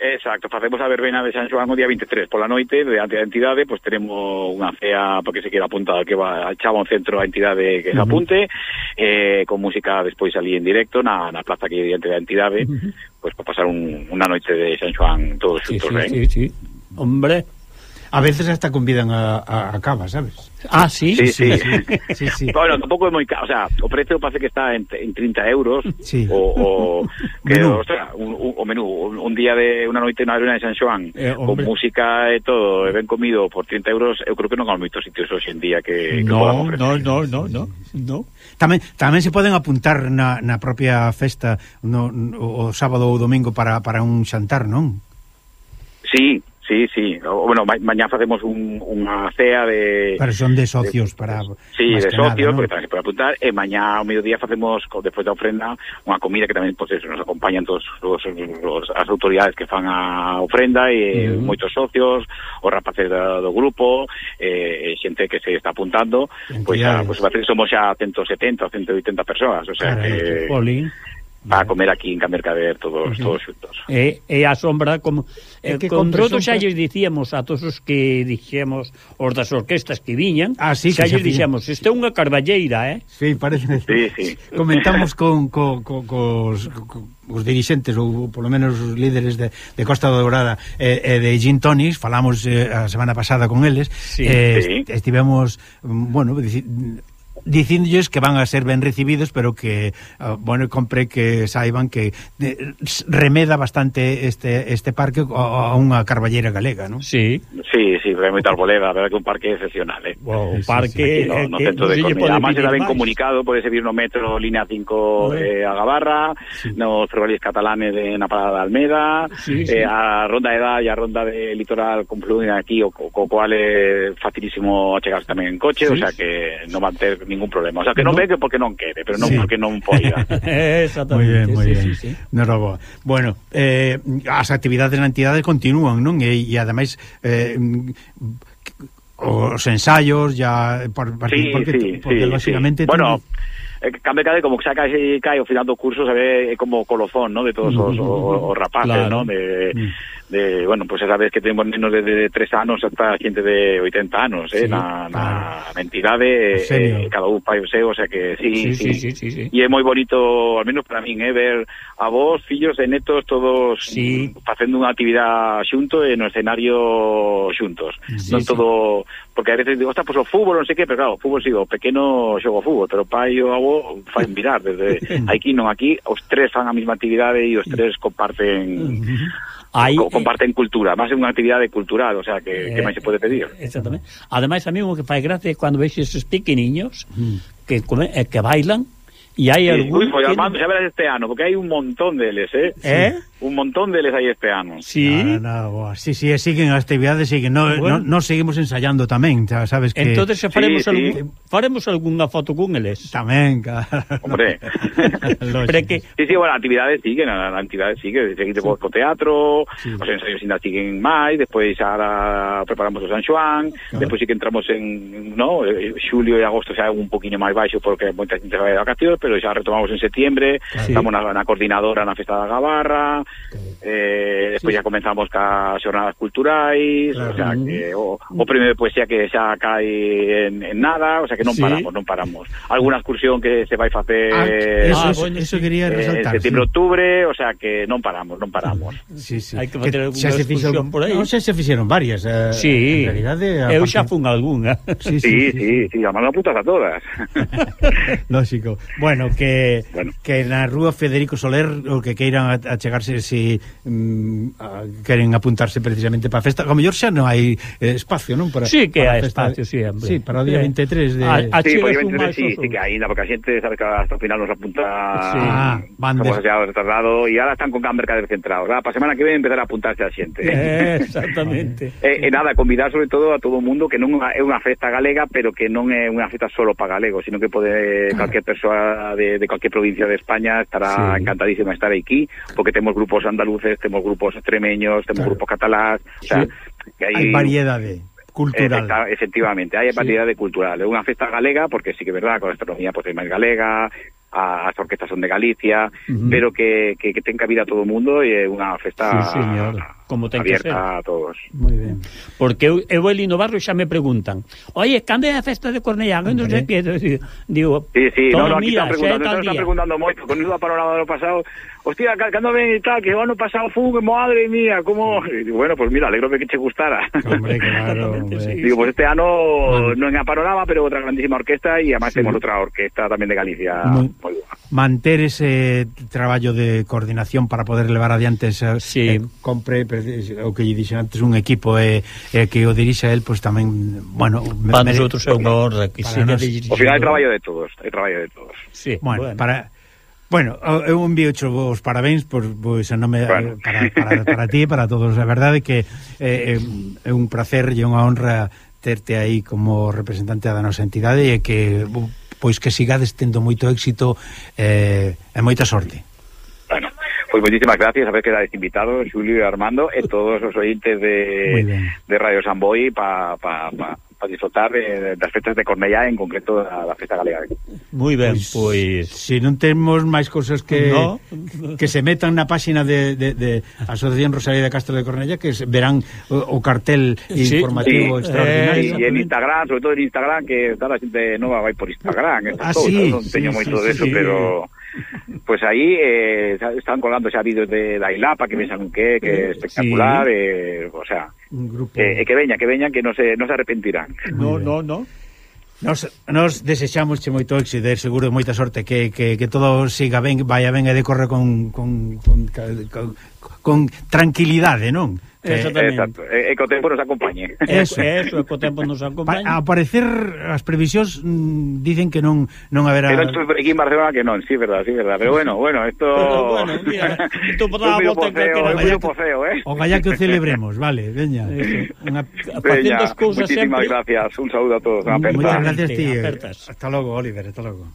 Exacto, facemos a verbena de San Xoán o día 23 pola noite, de ante a entidade, pois teremos unha cea porque se queda apuntada que va a chava un centro a entidade que se apunte, uh -huh. eh, con música despois ali en directo na, na plaza que diante da entidade, uh -huh. pois para pasar un, unha noite de San Xoán todos sí, xuntos, sí, eh? sí, sí. Hombre, A veces hasta convidan a, a, a Cava, sabes? Ah, sí? Sí, sí. sí, sí. sí bueno, tampouco é moi caro, o sea, o precio parece que está en, en 30 euros sí. o, o, que, menú. O, sea, un, un, o menú, un día de una noite na arena de San Xoán eh, hombre. con música e todo, e ben comido por 30 euros, eu creo que non há moitos sitios hoxe en día que, que no, no, no, no, no, no. Tamén, tamén se poden apuntar na, na propia festa no, no, o sábado ou domingo para, para un xantar, non? Sí, Sí, sí. O, bueno, ma mañá facemos un, unha cea de... Pero son de socios de, para... Sí, de socios, nada, ¿no? porque tamén se pode apuntar. Eh, e mañá ao mediodía facemos, despois da ofrenda, unha comida que tamén, pois, pues, eso, nos acompañan todos os, os, as autoridades que fan a ofrenda e eh, uh -huh. moitos socios, os rapaces da, do grupo, eh, e, e xente que se está apuntando. Entidades. Pois, a, pois, somos xa 170 ou 180 persoas, o sea Carai, que... Poli a comer aquí en Camercader todos uh -huh. todos xuntos. E, eh, e eh, a sombra como é eh, que con todos xa lles dicíamos a todos os que dixemos os das orquestas que viñan, ah, sí, xa lles dixemos, isto é unha carballeira, eh? Sí, parece. Sí, sí. Comentamos con co, co, cos co, os dirixentes ou polo menos os líderes de, de Costa Dourada e eh, eh, de Gin Tonis, falamos eh, a semana pasada con eles, sí, eh, sí. estivemos mm, bueno, dicindoles que van a ser ben recibidos, pero que, ah, bueno, compre que saiban que eh, remeda bastante este este parque a, a unha carballera galega, non? Sí. Sí, sí, realmente arboleda, a verdade que un parque excepcional, eh. Wow, un parque sí, sí. Aquí, no, no centro de Coruña. Además, era ben comunicado, pode vir no metro línea 5 eh, a Gabarra, sí. nos ferrocarriles catalanes de, na parada de Almeda, sí, eh, sí. Eh, a ronda de edad e a ronda de litoral confluen aquí, o, o, o cual é facilísimo achegarse tamén en coche, sí. o sea que non van ter ningún ningún problema. O sea, que non, ve que porque non quere, pero non sí. porque non poida. Exactamente. Muy bien, muy sí, bien. Sí, sí. No, bueno, eh, as actividades na entidade continúan, non? E, e ademais... Eh, os ensaios ya por, sí, porque, sí, porque sí, lógicamente sí. bueno eh, cambia cada como que xa cae, cae o final do curso se ve como colofón, ¿no? De todos os, os, os rapaces, claro. ¿no? De, mm de, bueno, pues esa vez que temos nenos de, de 3 anos hasta xente de 80 anos, eh, sí, na, claro. na entidade, eh, cada un pai o seu, o sea que sí, sí, sí, sí, sí, sí, sí. e é moi bonito, al menos para min, eh, ver a vos, fillos e netos todos sí. facendo unha actividade xunto e no escenario xuntos, sí, non sí. todo porque a veces digo, está, pues, o fútbol, non sei que, pero claro, o fútbol sigo, pequeno xogo fútbol, pero pai e o avó fan virar, desde aquí non aquí, os tres fan a mesma actividade e os tres comparten Aí, comparten cultura, máis é unha actividade cultural, o sea, que, eh, que máis se pode pedir. Exactamente. Ademais, a mí o que fai gracia é cando vexe esos pequeniños mm. que, come, eh, que bailan e hai sí, algún... Ui, pois, pues, que... xa verás este ano, porque hai un montón deles, eh? Eh? Sí un montón deles aí este ano. Sí, nada, nada, boa. sí, sí, siguen as actividades, siguen, no, bueno. no, no seguimos ensayando tamén, xa sabes que Entonces xa faremos sí, algún, sí. faremos algunha foto con eles. Tamén, claro. Hombre. Pero que Sí, sí, bueno, actividades siguen, a actividades sigue, seguinte sí. por teatro, sí. os ensaios ainda siguen máis, despois ahora preparamos o San Xoán, claro. despois sí que entramos en, no, eh, xulio e agosto xa é un poquinho máis baixo porque moita xente vai de vacacións, pero xa retomamos en septiembre, claro. estamos na, na coordinadora na Festa da Gabarra, eh, despois sí. ya comenzamos ca xornadas culturais claro. o, sea, que, mm. o, o premio de poesía que xa cae en, en nada o sea que non sí. paramos, non paramos alguna excursión que se vai facer ah, eso, eh, ah, bueno, eso quería resaltar eh, en setembro-octubre, o sea que non paramos non paramos sí, sí. Hai que facer que, excursión se fixeron, por aí non xa se fixeron varias eh, sí. en realidade, eu xa fun algunha sí, sí, sí, sí, sí, sí. a mano putas a todas lógico bueno, que, bueno. que na rúa Federico Soler o que queiran achegarse que se mm, queren apuntarse precisamente para a festa, como mellor xa non hai eh, espacio, non? Para, sí que para hai espacio, sí, hombre. Sí, para o día sí. 23 de... A, a sí, pois 23, sí, sí, que ainda, porque a xente sabe que hasta o final nos apunta... Sí, ah, van de... retardado, e ahora están con Gamberca descentrados. Para a semana que ven empezar a apuntarse a xente. Eh, exactamente. e, e nada, convidar sobre todo a todo o mundo que non é unha festa galega, pero que non é unha festa solo para galegos, sino que pode calquer persoa de, de cualquier provincia de España estará sí. encantadísima de estar aquí, porque temos grupos grupos andaluces, temos grupos extremeños, temos claro. grupos catalás, o sea, que hai, hai variedade cultural. Efecta, efectivamente, hai sí. variedade cultural. É unha festa galega, porque sí que é verdad, con a astronomía pues, pois, é máis galega, as orquestas son de Galicia, uh -huh. pero que, que, que ten cabida a todo o mundo e é unha festa sí, señor. Como ten abierta que ser. a todos. Muy ben. Porque eu, eu Elino Barro xa me preguntan, oye, cambia a festa de Cornellán, non se pierdo. Digo, sí, sí, no, no, aquí están preguntando, están preguntando moito, con o panorama do pasado, hostia, cando ven e tal, que o ano pasado fun, madre mía, como... Y mm. digo, bueno, pues mira, alegro que che gustara. Hombre, claro. hombre. Sí, digo, pues este ano non é a panorama, pero outra grandísima orquesta e además sí. temos outra orquesta tamén de Galicia. Muy, moi boa. Manter ese traballo de coordinación para poder levar adiante esa, eh, sí. eh, compre, o que lle dixen antes, un equipo eh, eh, que o dirixa el, pues tamén, bueno... Para nosotros é unha honra que siga dirigindo. O final é traballo de todos, é traballo de todos. Sí, bueno, bueno. para Bueno, eu envío os parabéns por, pois, a nome, eh, bueno. para, para, para ti e para todos. A verdade que eh, é un placer e unha honra terte aí como representante da nosa entidade e que pois que sigades tendo moito éxito eh, e moita sorte. Bueno, pois moitísimas gracias a ver que dades invitados, Xulio e Armando e todos os ointes de, de Radio Samboy para pa, pa, para disfrutar eh, das festas de Cornellá, en concreto a da festa galega. Moi ben, pois... Se si non temos máis cousas que no. que se metan na páxina de, de, de Asociación Rosalía de Castro de Cornella, que verán o, o cartel sí. informativo sí. extraordinario. Eh, e en Instagram, sobre todo en Instagram, que está a xente nova vai por Instagram. Ah, todo, sí, non teño sí, moito sí, de eso, sí. pero... Pois pues aí eh, están colgando xa vídeos de, da Ilapa que pensan que, que eh, espectacular, sí. eh, o sea, un grupo... Eh, e que veñan, que veñan, que non se, non se arrepentirán. No, no, no. Nos, nos desexamos che moito éxito e seguro moita sorte que, que, que todo siga ben, vaya ben e decorre con, con, con, con, con tranquilidade, non? Exactamente. Eh, e, e tempo nos acompañe. Eso, eso, e co tempo nos acompañe. Pa, a parecer as previsións mm, dicen que non non haberá Pero esto aquí en Barcelona que non, sí, verdad, sí, verdad, pero bueno, bueno, esto Pero bueno, mira, tú podrás votar en calquera vaya. Poseo, eh. O galla que o celebremos, vale, veña. Eso, unha facendo as cousas sempre. Moitas gracias, un saúdo a todos, apertas. Muchas gracias, tío. Apertas. Hasta logo, Oliver, hasta logo.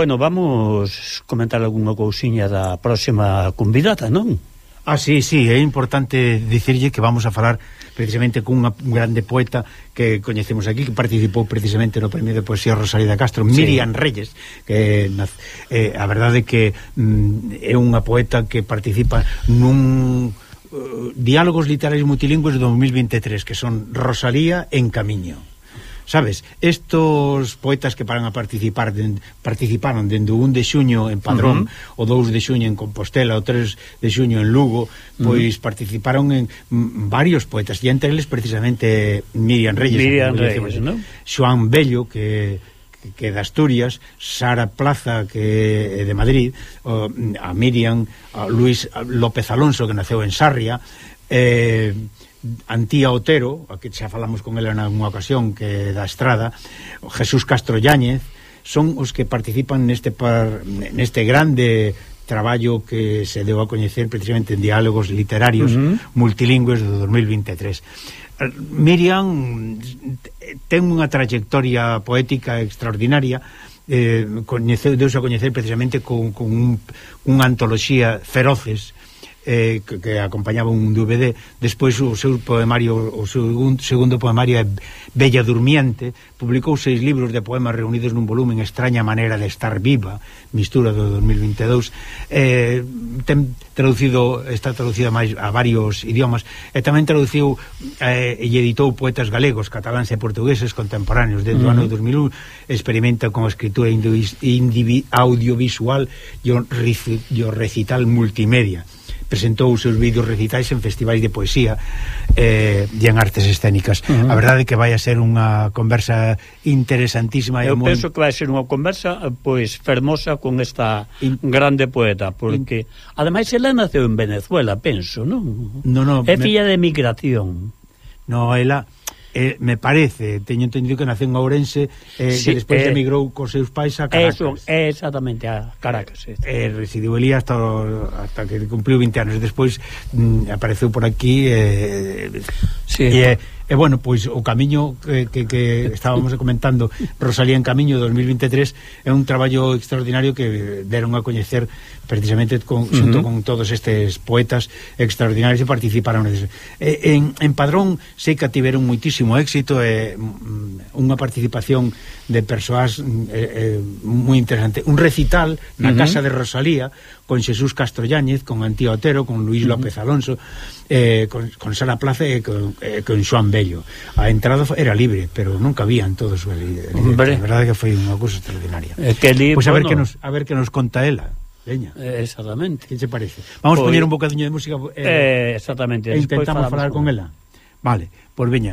Bueno, vamos comentar algunha cousiña da próxima convidada, non? Ah, sí, sí, é importante dicirlle que vamos a falar precisamente cunha grande poeta que coñecemos aquí, que participou precisamente no Premio de Poesía Rosalía Castro, sí. Miriam Reyes, que eh, a verdade que mm, é unha poeta que participa nun uh, diálogos literarios multilingües de 2023, que son Rosalía en Camiño sabes, estos poetas que paran a participar den, participaron dende o 1 de xuño en Padrón, uh -huh. o 2 de xuño en Compostela, o 3 de xuño en Lugo, pois uh -huh. participaron en varios poetas, e entre eles precisamente Miriam Reyes, Miriam Reyes ¿no? Joan Bello, que que de Asturias, Sara Plaza que de Madrid, a Miriam, a Luis López Alonso que naceu en Sarria, eh Antía Otero, a que xa falamos con ela en unha ocasión que da Estrada, Jesús Castro Yáñez, son os que participan neste par, neste grande traballo que se deu a coñecer precisamente en diálogos literarios uh -huh. multilingües do 2023. Miriam ten unha trayectoria poética extraordinaria, eh, coñeceu, deus a coñecer precisamente con, con un, unha antoloxía Feroces, eh, que, que acompañaba un DVD despois o seu poemario o seu segundo poemario é Bella Durmiente. Publicou seis libros de poemas reunidos nun volumen Extraña Manera de Estar Viva mistura do 2022 eh, ten traducido está traducida máis a varios idiomas e tamén traduciu eh, e editou poetas galegos, cataláns e portugueses contemporáneos. Desde uh -huh. o ano 2001 experimenta con a escritura audiovisual e o recital multimedia presentou os seus vídeos recitais en festivais de poesía eh, e en artes escénicas. Uh -huh. A verdade é que vai a ser unha conversa interesantísima. Eu moi... penso que vai ser unha conversa eh, pois fermosa con esta In... grande poeta, porque In... ademais ela naceu en Venezuela, penso, non? No, no, é filla me... de migración. No, ela eh, me parece, teño entendido que naceu en Ourense eh, sí, que despois eh, emigrou cos seus pais a Caracas. Eso, exactamente, a Caracas. Eh, eh, residiu ali hasta, hasta que cumpliu 20 anos. Despois mm, apareceu por aquí eh, sí, e... Eh, E bueno, pois o camiño que, que, que estábamos comentando Rosalía en Camiño 2023 é un traballo extraordinario que deron a coñecer precisamente con, xunto uh -huh. con todos estes poetas extraordinarios que participaron. E, en, en Padrón sei que tiveron muitísimo éxito e mm, unha participación de persoas eh, moi interesante. Un recital na uh -huh. casa de Rosalía con Xesús Castro Yáñez, con Antía Otero, con Luis uh -huh. López Alonso eh, con, con Sara Plaza e con, eh, con Joan Bello a entrada era libre, pero nunca habían todos o líder, Hombre. a verdade que foi unha cousa extraordinaria eh, que li, pois pues a, bueno. ver que nos, a ver que nos conta ela Leña. Eh, exactamente. Que che parece? Vamos a pois poñer un bocadiño de música eh, eh, exactamente. e intentamos falar con, con ela. Vale, pois pues, veña.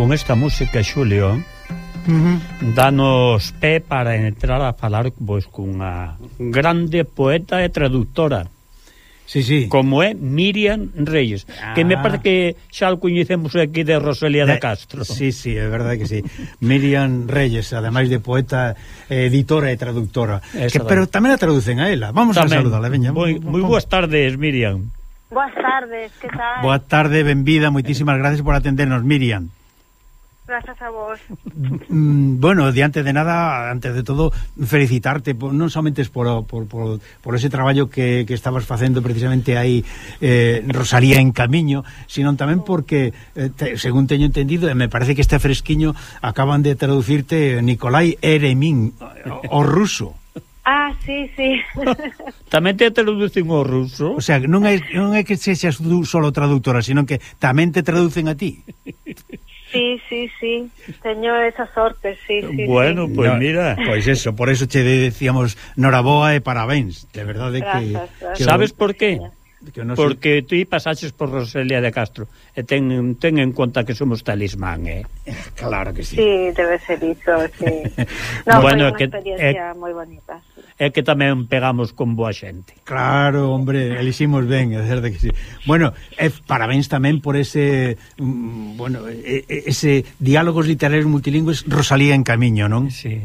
con esta música, Xulio, uh -huh. danos pé para entrar a falar pois, cunha grande poeta e traductora. Sí, sí. Como é Miriam Reyes, ah. que me ah. parece que xa o coñecemos aquí de Rosalía da eh, Castro. Sí, sí, é verdade que sí. Miriam Reyes, ademais de poeta, editora e traductora, que, pero tamén a traducen a ela. Vamos tamén. a saludarla, veña. Moi, moi boas tardes, Miriam. Boas tardes, que tal? Boa tarde, benvida, moitísimas gracias por atendernos, Miriam. Grazas a vos. Mm, bueno, diante de nada, antes de todo, felicitarte, por, non somente por, por, por, por ese traballo que, que estabas facendo precisamente aí eh, Rosalía en Camiño, sino tamén porque, eh, te, según teño entendido, e me parece que este fresquiño, acaban de traducirte eh, Nikolai Eremín, o, o ruso. Ah, sí, sí. tamén te traducen o ruso? O sea, non é, non é que sexas tú solo traductora, sino que tamén te traducen a ti. Sí, sí, sí, teño esa sorte, sí, sí. Bueno, sí. pois pues no, mira, pois pues eso, por eso che decíamos noraboa e parabéns, de verdade que, gracias. que Sabes por qué? Que no Porque ti pasaches por Roselia de Castro e ten, ten en conta que somos talismán, eh? Claro que sí. Sí, debe ser iso, sí. No, bueno, foi unha que, experiencia eh, moi bonita é que tamén pegamos con boa xente. Claro, hombre, eliximos ben, é certo que sí. Bueno, eh, parabéns tamén por ese mm, bueno, ese diálogos literarios multilingües Rosalía en camiño, non? Sí.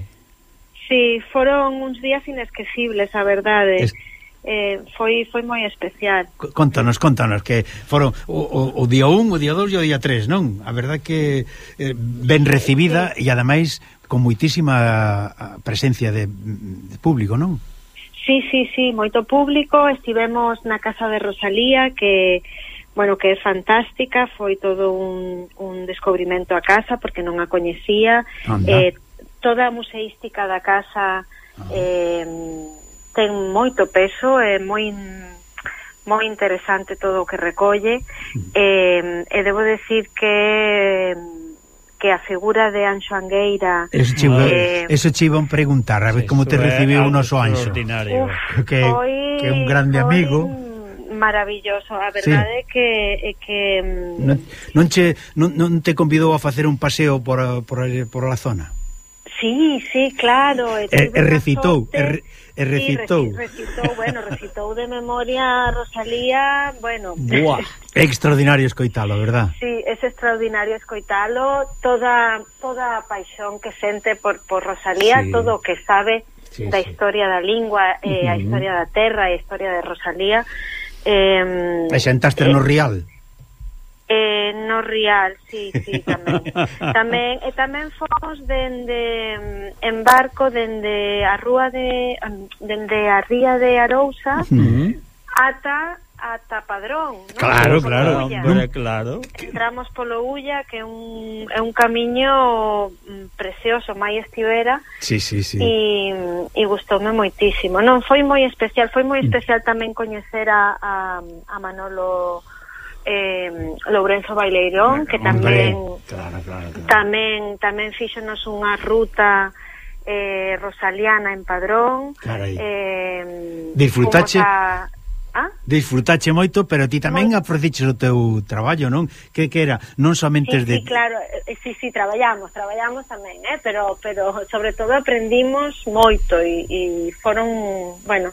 Sí, foron uns días inesquecibles, a verdade. Es eh, foi foi moi especial. Contanos, contanos que foron o, o, o día 1, o día 2 e o día 3, non? A verdad que eh, ben recibida sí. e ademais con moitísima presencia de, de público, non? Sí, sí, sí, moito público, estivemos na casa de Rosalía que bueno, que é fantástica, foi todo un, un descubrimento a casa porque non a coñecía. Anda. Eh, toda a museística da casa eh, ten moito peso, é eh, moi moi interesante todo o que recolle. Eh, e debo decir que que a figura de Anxo Angueira Eso che eh, eso che iban preguntar a ver como te recibiu o noso Anxo Uf, que, foi, que é un grande foi... amigo maravilloso, a verdade sí. que é que non, mm, non che non, non te convidou a facer un paseo por por por a zona. Sí, sí, claro, eh, eh, e, e recitou, sorte... e, E recitou. Sí, recitou, bueno, recitou de memoria Rosalía, bueno... Buah, extraordinario escoitalo, verdad? Sí, es extraordinario escoitalo, toda toda a paixón que sente por, por Rosalía, sí. todo o que sabe sí, da sí. historia da lingua, eh, uh -huh. a historia da terra, a historia de Rosalía. Eh, e xentaste eh, no Rial. Eh, no Rial, sí, sí, tamén. tamén e tamén fomos dende mm, en barco dende a rúa de mm, dende a ría de Arousa ata ata Padrón, ¿no? Claro, claro, hombre, claro. Entramos polo Ulla, que é un, é un camiño mm, precioso, mai estivera. Sí, sí, sí. E, e gustoume moitísimo. Non, foi moi especial, foi moi especial tamén coñecer a, a, a Manolo eh, Lourenzo Baileirón, que tamén claro, claro, claro. tamén tamén fíxonos unha ruta eh, rosaliana en Padrón. Carai. Eh, Disfrutache a... Ah? Disfrutache moito, pero ti tamén Moi... o teu traballo, non? Que que era? Non somente sí, de... Sí, claro, eh, sí, sí, traballamos, traballamos tamén, eh? pero, pero sobre todo aprendimos moito e, e foron, bueno,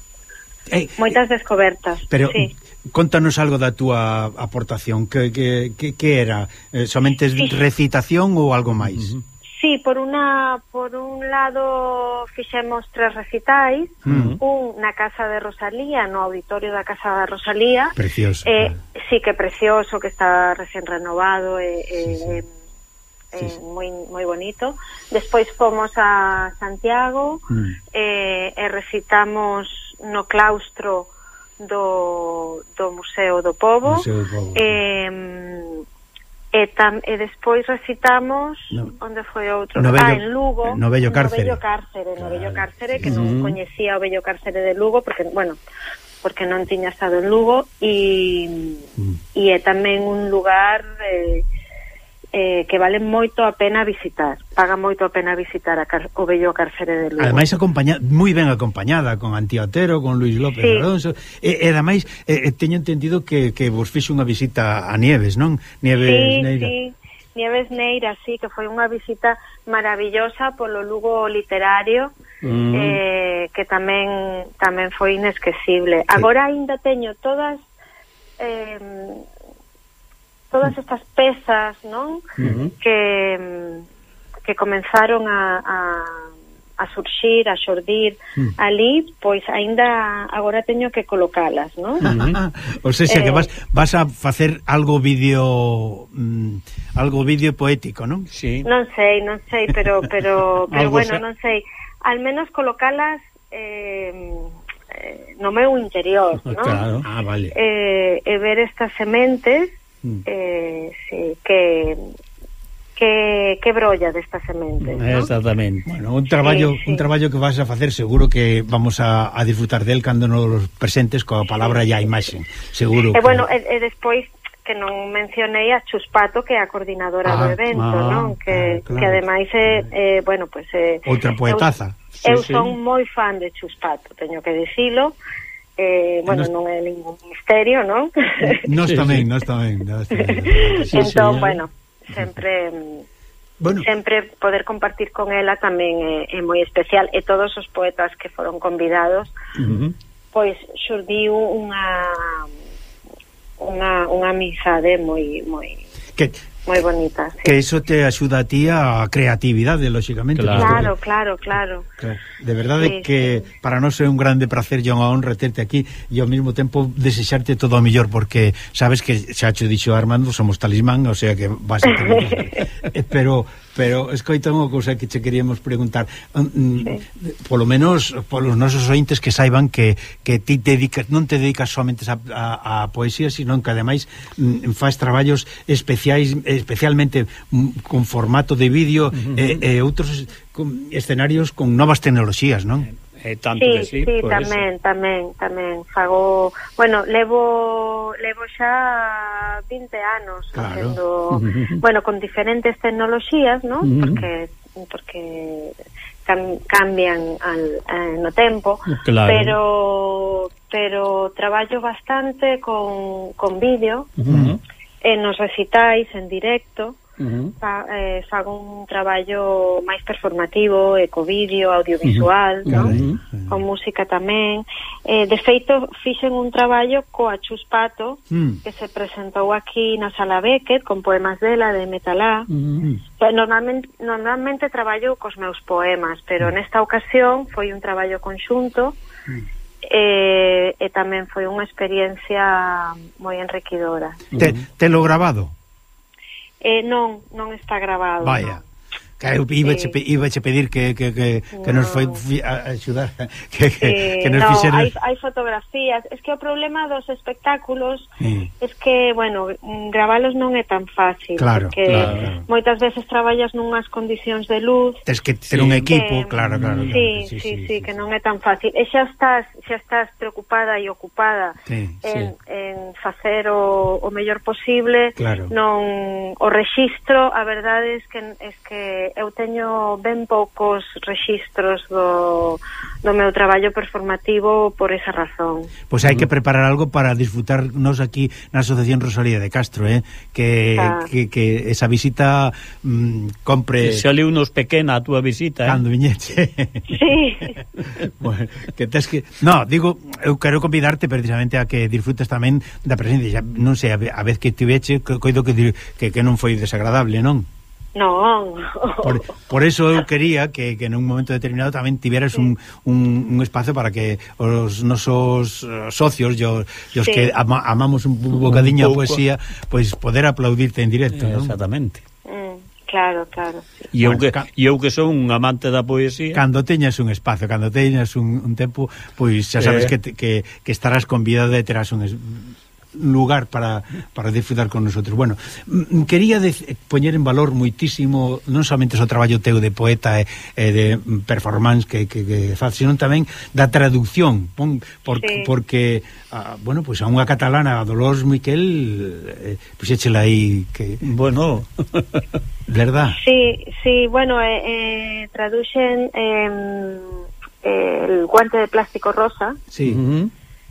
Eh, moitas descobertas. Pero sí. Contanos algo da túa aportación que, que, que, que era? Eh, somente sí. recitación ou algo máis? Uh -huh. Sí, por una por un lado fixemos tres recitais, uh -huh. un na casa de Rosalía, no auditorio da casa de Rosalía. Precioso. Eh, claro. sí que precioso, que está recién renovado e eh, sí, eh, sí. eh, sí, sí. moi moi bonito. Despois fomos a Santiago mm. eh, e recitamos no claustro do, do Museo do Pobo, Museo do Pobo. Eh, E, tam, e despois recitamos no, onde foi outro? No bello, ah, en Lugo. no Bello Cárcere no Bello Cárcere, no bello cárcere que sí. non coñecía o Bello Cárcere de Lugo porque, bueno, porque non tiña estado en Lugo e, mm. e é tamén un lugar eh, eh, que vale moito a pena visitar. Paga moito a pena visitar a car o bello carcere de Lugo. Ademais, acompaña, moi ben acompañada con Antiotero, con Luis López sí. Alonso. E, e ademais, e, e, teño entendido que, que vos fixe unha visita a Nieves, non? Nieves sí, Neira. Sí. Nieves Neira, sí, que foi unha visita maravillosa polo Lugo literario, mm. eh, que tamén tamén foi inesquecible. Agora aínda teño todas eh, todas estas pezas, non? Uh -huh. Que que comenzaron a, a a surxir, a xordir mm. ali, pois aínda agora teño que colocalas, non? o sea, Ou eh, que vas vas a facer algo vídeo mm, algo vídeo poético, non? Sí. Non sei, non sei, pero pero pero bueno, xa... non sei, al menos colocalas eh, no meu interior, non? Claro. Ah, vale. Eh, e ver estas sementes mm. eh, sí, que que, que brolla desta semente. ¿no? Exactamente. Bueno, un traballo sí, sí. un traballo que vas a facer seguro que vamos a, a disfrutar del cando nos presentes coa palabra e a imaxe, seguro. E que... bueno, e, e despois que non mencionei a Chuspato que é a coordinadora ah, do evento, ah, non? Que, ah, claro. que ademais é, eh, bueno, pues, eh, outra poetaza. Eu, eu sí, eu son sí. moi fan de Chuspato, teño que dicilo eh, bueno, nos... non é ningún misterio, non? Nos tamén, nos tamén. Nos tamén. Sí, entón, sí, bueno, sempre... Mm, bueno. Sempre poder compartir con ela tamén é, é moi especial e todos os poetas que foron convidados uh -huh. pois xurdiu unha unha, unha amizade moi moi que, moi bonita. Sí. Que iso te axuda a ti a creatividade, lóxicamente. Pois claro, claro, claro. claro. claro. De verdade sí, que sí. para nós é un grande placer e unha honra terte aquí e ao mesmo tempo desexarte todo o mellor porque sabes que xa cho dixo Armando somos talismán, o sea que vas a eh, pero pero escoita unha cousa que che queríamos preguntar mm, mm, sí. polo menos polos nosos ointes que saiban que, que ti te dedicas, non te dedicas somente a, a, a poesía, sino que ademais mm, faz traballos especiais especialmente mm, con formato de vídeo uh -huh. Eh, e, eh, e outros con escenarios con novas tecnoloxías, non? Eh, eh tanto sí, que sí, sí por pois tamén, eso. tamén, tamén fago, bueno, levo levo xa 20 anos claro. facendo, bueno, con diferentes tecnoloxías, ¿no? Uh -huh. Porque porque cam, cambian al, eh, no tempo, claro. pero pero traballo bastante con con vídeo. Uh eh, -huh. en nos recitais en directo -huh. fa, eh, fago un traballo máis performativo, e vídeo, audiovisual, uh -huh. non? Uh -huh. Con música tamén. Eh, de feito, fixen un traballo coa Chus Pato, uh -huh. que se presentou aquí na Sala Beckett, con poemas dela, de Metalá. Uh -huh. Mm. Eh, normalmente, normalmente traballo cos meus poemas, pero mm. nesta ocasión foi un traballo conxunto, uh -huh e, e tamén foi unha experiencia moi enriquidora. Te, te lo grabado? Eh, non, non está grabado. Vaya. No. Que eu iba, iba che pedir que, que, que, que nos foi a, a axudar que, que, eh, que nos no, fixeras... hai, hai fotografías es que o problema dos espectáculos sí. es que, bueno, gravalos non é tan fácil claro, porque claro. moitas veces traballas nunhas condicións de luz Tes que ter sí, un equipo, que, claro, claro, claro sí, sí, sí, sí, sí, sí, que non é tan fácil e xa estás, xa estás preocupada e ocupada sí, en, sí. en facer o, o mellor posible claro. non o rexistro a verdade es que, es que eu teño ben poucos rexistros do, do meu traballo performativo por esa razón. Pois pues hai que preparar algo para disfrutarnos aquí na Asociación Rosalía de Castro, eh? que, ah. que, que esa visita mm, compre... Se ali unos pequena a túa visita, eh? Cando viñeche. Sí. bueno, que tes que... No, digo, eu quero convidarte precisamente a que disfrutes tamén da presencia. Non sei, a vez que estiveche, coido que, que, que non foi desagradable, non? Non. Por, por eso eu quería que, que nun momento determinado tamén tiveras sí. un, un, un espazo para que os nosos eh, socios e os sí. que ama, amamos un bocadiño un a poesía, pois pues poder aplaudirte en directo, eh, non? Exactamente. Mm, claro, claro. Sí. E eu, bueno, que, e eu que son un amante da poesía... Cando teñas un espazo, cando teñas un, un tempo, pois xa sabes eh. que, que, que estarás convidado e terás un, lugar para, para disfrutar con nosotros. Bueno, mm, mm, quería de, eh, poñer en valor moitísimo non somente o traballo teu de poeta e, e de mm, performance que, que, que faz, sino tamén da traducción, pon, por, sí. porque a, bueno, pois pues a unha catalana a Dolores Miquel eh, pues échela aí que bueno, verdad? Sí, sí, bueno, eh, eh, traduxen eh, eh, el guante de plástico rosa. Sí. Uh -huh.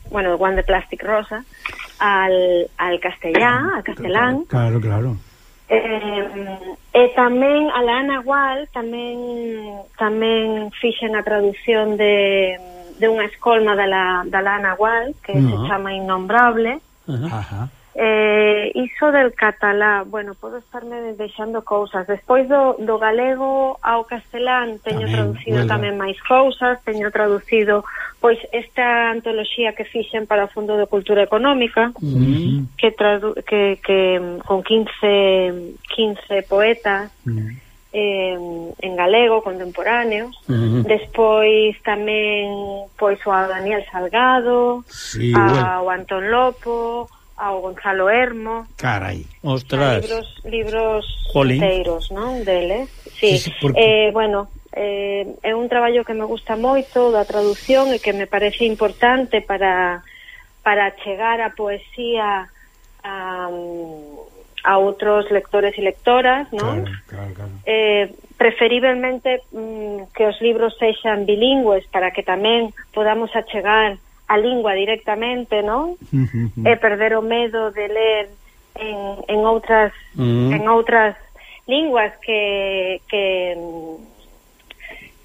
Bueno, el guante de plástico rosa al, al castellá, a castelán. Claro, claro. Eh, e tamén a la Ana Gual tamén tamén fixen a traducción de, de unha escolma da, la, da Ana Gual que uh -huh. se chama Innombrable. Uh -huh. Ajá. Eh, iso del catalá, bueno, podo estarme deixando cousas. Despois do, do galego ao castelán teño tamén, traducido huelga. tamén máis cousas, teño traducido pois esta antoloxía que fixen para o Fondo de Cultura Económica, mm. que, tradu que, que con 15, 15 poetas, mm. Eh, en galego, contemporáneos uh -huh. despois tamén pois o a Daniel Salgado sí, bueno. o Antón Lopo ao Gonzalo Hermo. Carai, ostras. Libros, libros Jolín. inteiros, non, dele. Sí, sí porque... eh, bueno, eh, é un traballo que me gusta moito da traducción e que me parece importante para para chegar a poesía a, a outros lectores e lectoras, non? Claro, claro, claro. Eh, preferiblemente mm, que os libros sexan bilingües para que tamén podamos achegar a lingua directamente, non? Uh. Eh, e perder o medo de ler en, en outras uh mm. -huh. en outras linguas que que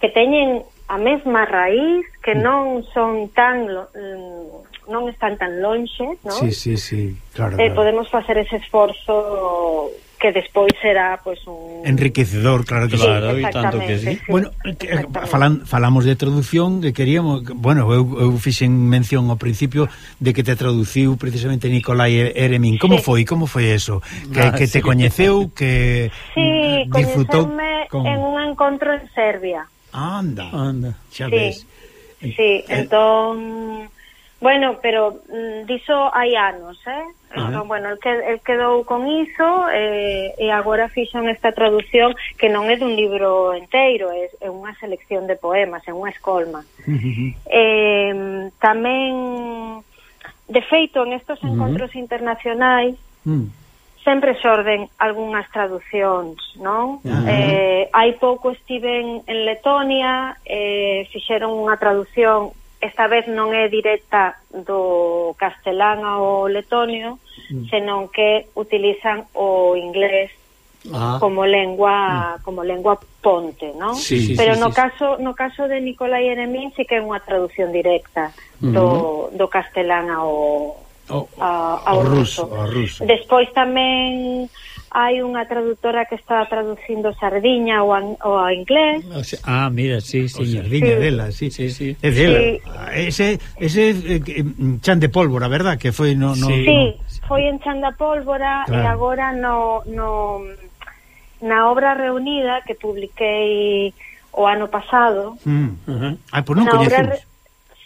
que teñen a mesma raíz, que mm. non son tan mm, non están tan lonxe, non? Sí, sí, sí, claro. Eh, claro. podemos facer ese esforzo que despois será pois pues, un enriquecedor, claro que claro, sí, tanto que sí. sí bueno, eh, que, eh, falan, falamos de traducción que queríamos, bueno, eu, eu fixen mención ao principio de que te traduciu precisamente Nicolai er-, Eremin. Como sí. foi? Como foi eso? Que, ah, que te sí, coñeceu, que sí, disfrutou con... en un encontro en Serbia. Anda. Anda. Xa sí. ves. Sí, eh, eh entón Bueno, pero mm, diso hai anos, eh? Ah, entón, bueno, el, que, el quedou con iso eh, e agora fixon esta traducción que non é dun libro enteiro, é, é unha selección de poemas, é unha escolma. Eh, tamén, de feito, en estos encontros internacionais, uh sempre xorden algunhas traduccións, non? Eh, hai pouco estiven en Letonia, eh, fixeron unha traducción esta vez non é directa do castelán ao letonio, mm. senón que utilizan o inglés ah. como lengua mm. como lengua ponte, ¿no? Sí, Pero sí, no sí, caso no caso de Nicolai Enemín sí que é unha traducción directa mm-hmm. do, do castelán ao, ao, ao, ao ruso. ruso. Despois tamén hai unha traductora que está traducindo Sardiña ou, ao ou a inglés. O sea, ah, mira, sí, sí, Sardiña sí. dela, sí, sí, sí. É dela. Sí. Ah, ese ese eh, mm, chan de pólvora, verdad, que foi no no Sí, no... foi en chan da pólvora claro. e agora no no na obra reunida que publiquei o ano pasado. Mm, uh -huh. Ah, pois non coñecemos. Re...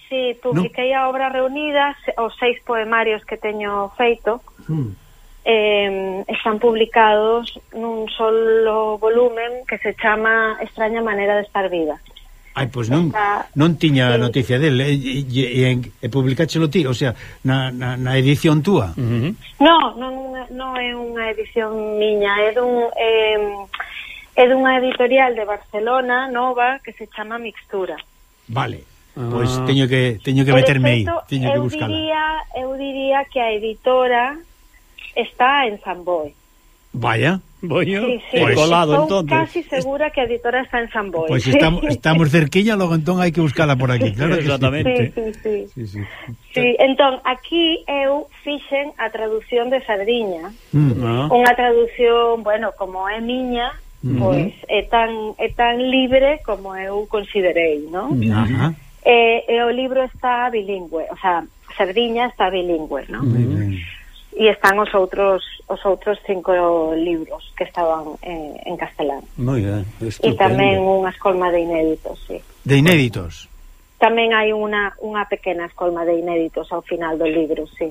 Sí, publiquei no. a obra reunida, os seis poemarios que teño feito. Mm eh, están publicados nun solo volumen que se chama Extraña maneira de estar viva. Ai, pois non, non tiña sí. noticia del e, e, e, e publicáchelo ti, o sea, na, na, na edición túa. Uh -huh. No, non, non é unha edición miña, é dun... Eh, é dunha editorial de Barcelona, nova, que se chama Mixtura. Vale. Ah. Pois teño que teño que meterme aí, teño que buscala. Eu diría, eu diría que a editora está en Samboe. Vaya, Boño, sí, sí. Pues, colado estou entonces. casi segura que a editora está en Samboy. Pois pues estamos, estamos cerquilla, logo entón hai que buscala por aquí, claro que Exactamente. Sí, sí, sí. sí, sí. sí entón, aquí eu fixen a traducción de Sardiña. Mm, ah. Unha traducción, bueno, como é miña, mm. pois é tan, é tan libre como eu considerei, non? Mm. Ajá. E, e o libro está bilingüe, o sea, Sardiña está bilingüe, non? Mm e están os outros os outros cinco libros que estaban en, en castelán. Moi ben. E tamén unha escolma de inéditos, sí. De inéditos. Tamén hai unha unha pequena escolma de inéditos ao final do libro, sí.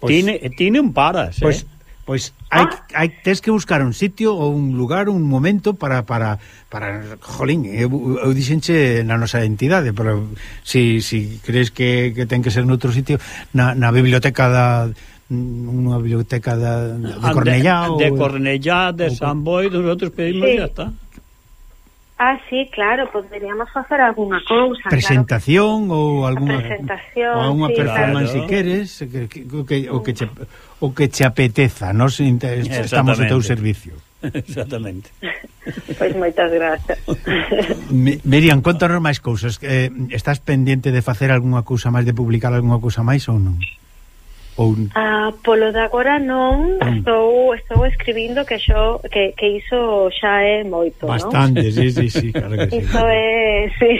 Pois- pues, tine, tine un paras, pues, eh? Pois pues hai, ah. hai tes que buscar un sitio ou un lugar, un momento para para para jolín, eu, eu dixenche na nosa entidade, pero si si crees que, que ten que ser noutro sitio, na, na biblioteca da unha biblioteca da, de, ah, de Cornellá de, de Cornellá, de ou... San Boi dos outros pedimos sí. e está Ah, sí, claro, poderíamos facer algunha cousa. Presentación claro. ou algunha presentación, ou unha sí, performance claro. si queres, que, que, que, o que che o que che apeteza, nos estamos ao teu servicio. Exactamente. Pois moitas grazas. Miriam, contanos máis cousas. Eh, estás pendiente de facer algunha cousa máis, de publicar algunha cousa máis ou non? Ou... Ah, polo de agora non, mm. estou estou escribindo que xo, que, que iso xa é moito, Bastante, non? sí, sí, sí, claro que sí. Iso é, sí.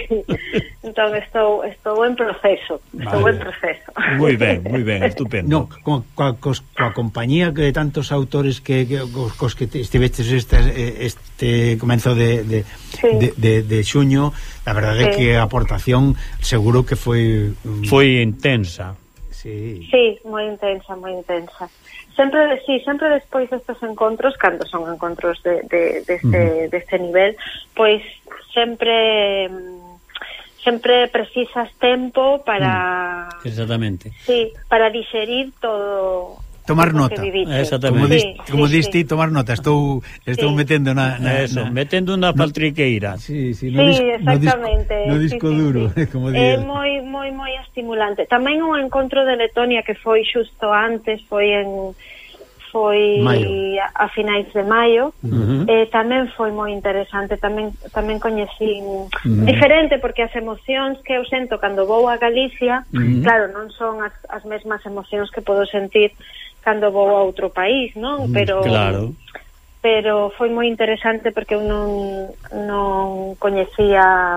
Entón estou estou en proceso, vale. estou en proceso. Moi ben, moi ben, estupendo. No, con coa, cos, coa compañía que de tantos autores que, que cos, cos que estivestes este, este comenzo de de, sí. de, de, de xuño, a verdade sí. é que a aportación seguro que foi mm, foi intensa. Sí. Sí, moi intensa, moi intensa. Sempre, sí, sempre despois destes encontros, cando son encontros de, de, deste, de uh -huh. deste nivel, pois sempre sempre precisas tempo para mm, Exactamente. Sí, para digerir todo tomar nota. Exactamente. Como, dis, sí, como sí, diste, sí. tomar nota. Estou estou sí. metendo na, na eso, na, metendo unha faltriqueira. Sí, sí, no, sí, dis, exactamente. No disco, no disco sí, sí, duro, sí. como di. É moi moi moi estimulante. Tamén un encontro de Letonia que foi xusto antes, foi en foi maio. a, a finais de maio. Uh -huh. Eh tamén foi moi interesante, tamén tamén coñecín uh -huh. diferente porque as emocións que eu sento cando vou a Galicia, uh -huh. claro, non son as, as mesmas emocións que podo sentir cando vou a outro país, non? Mm, pero Claro. Pero foi moi interesante porque eu non non coñecía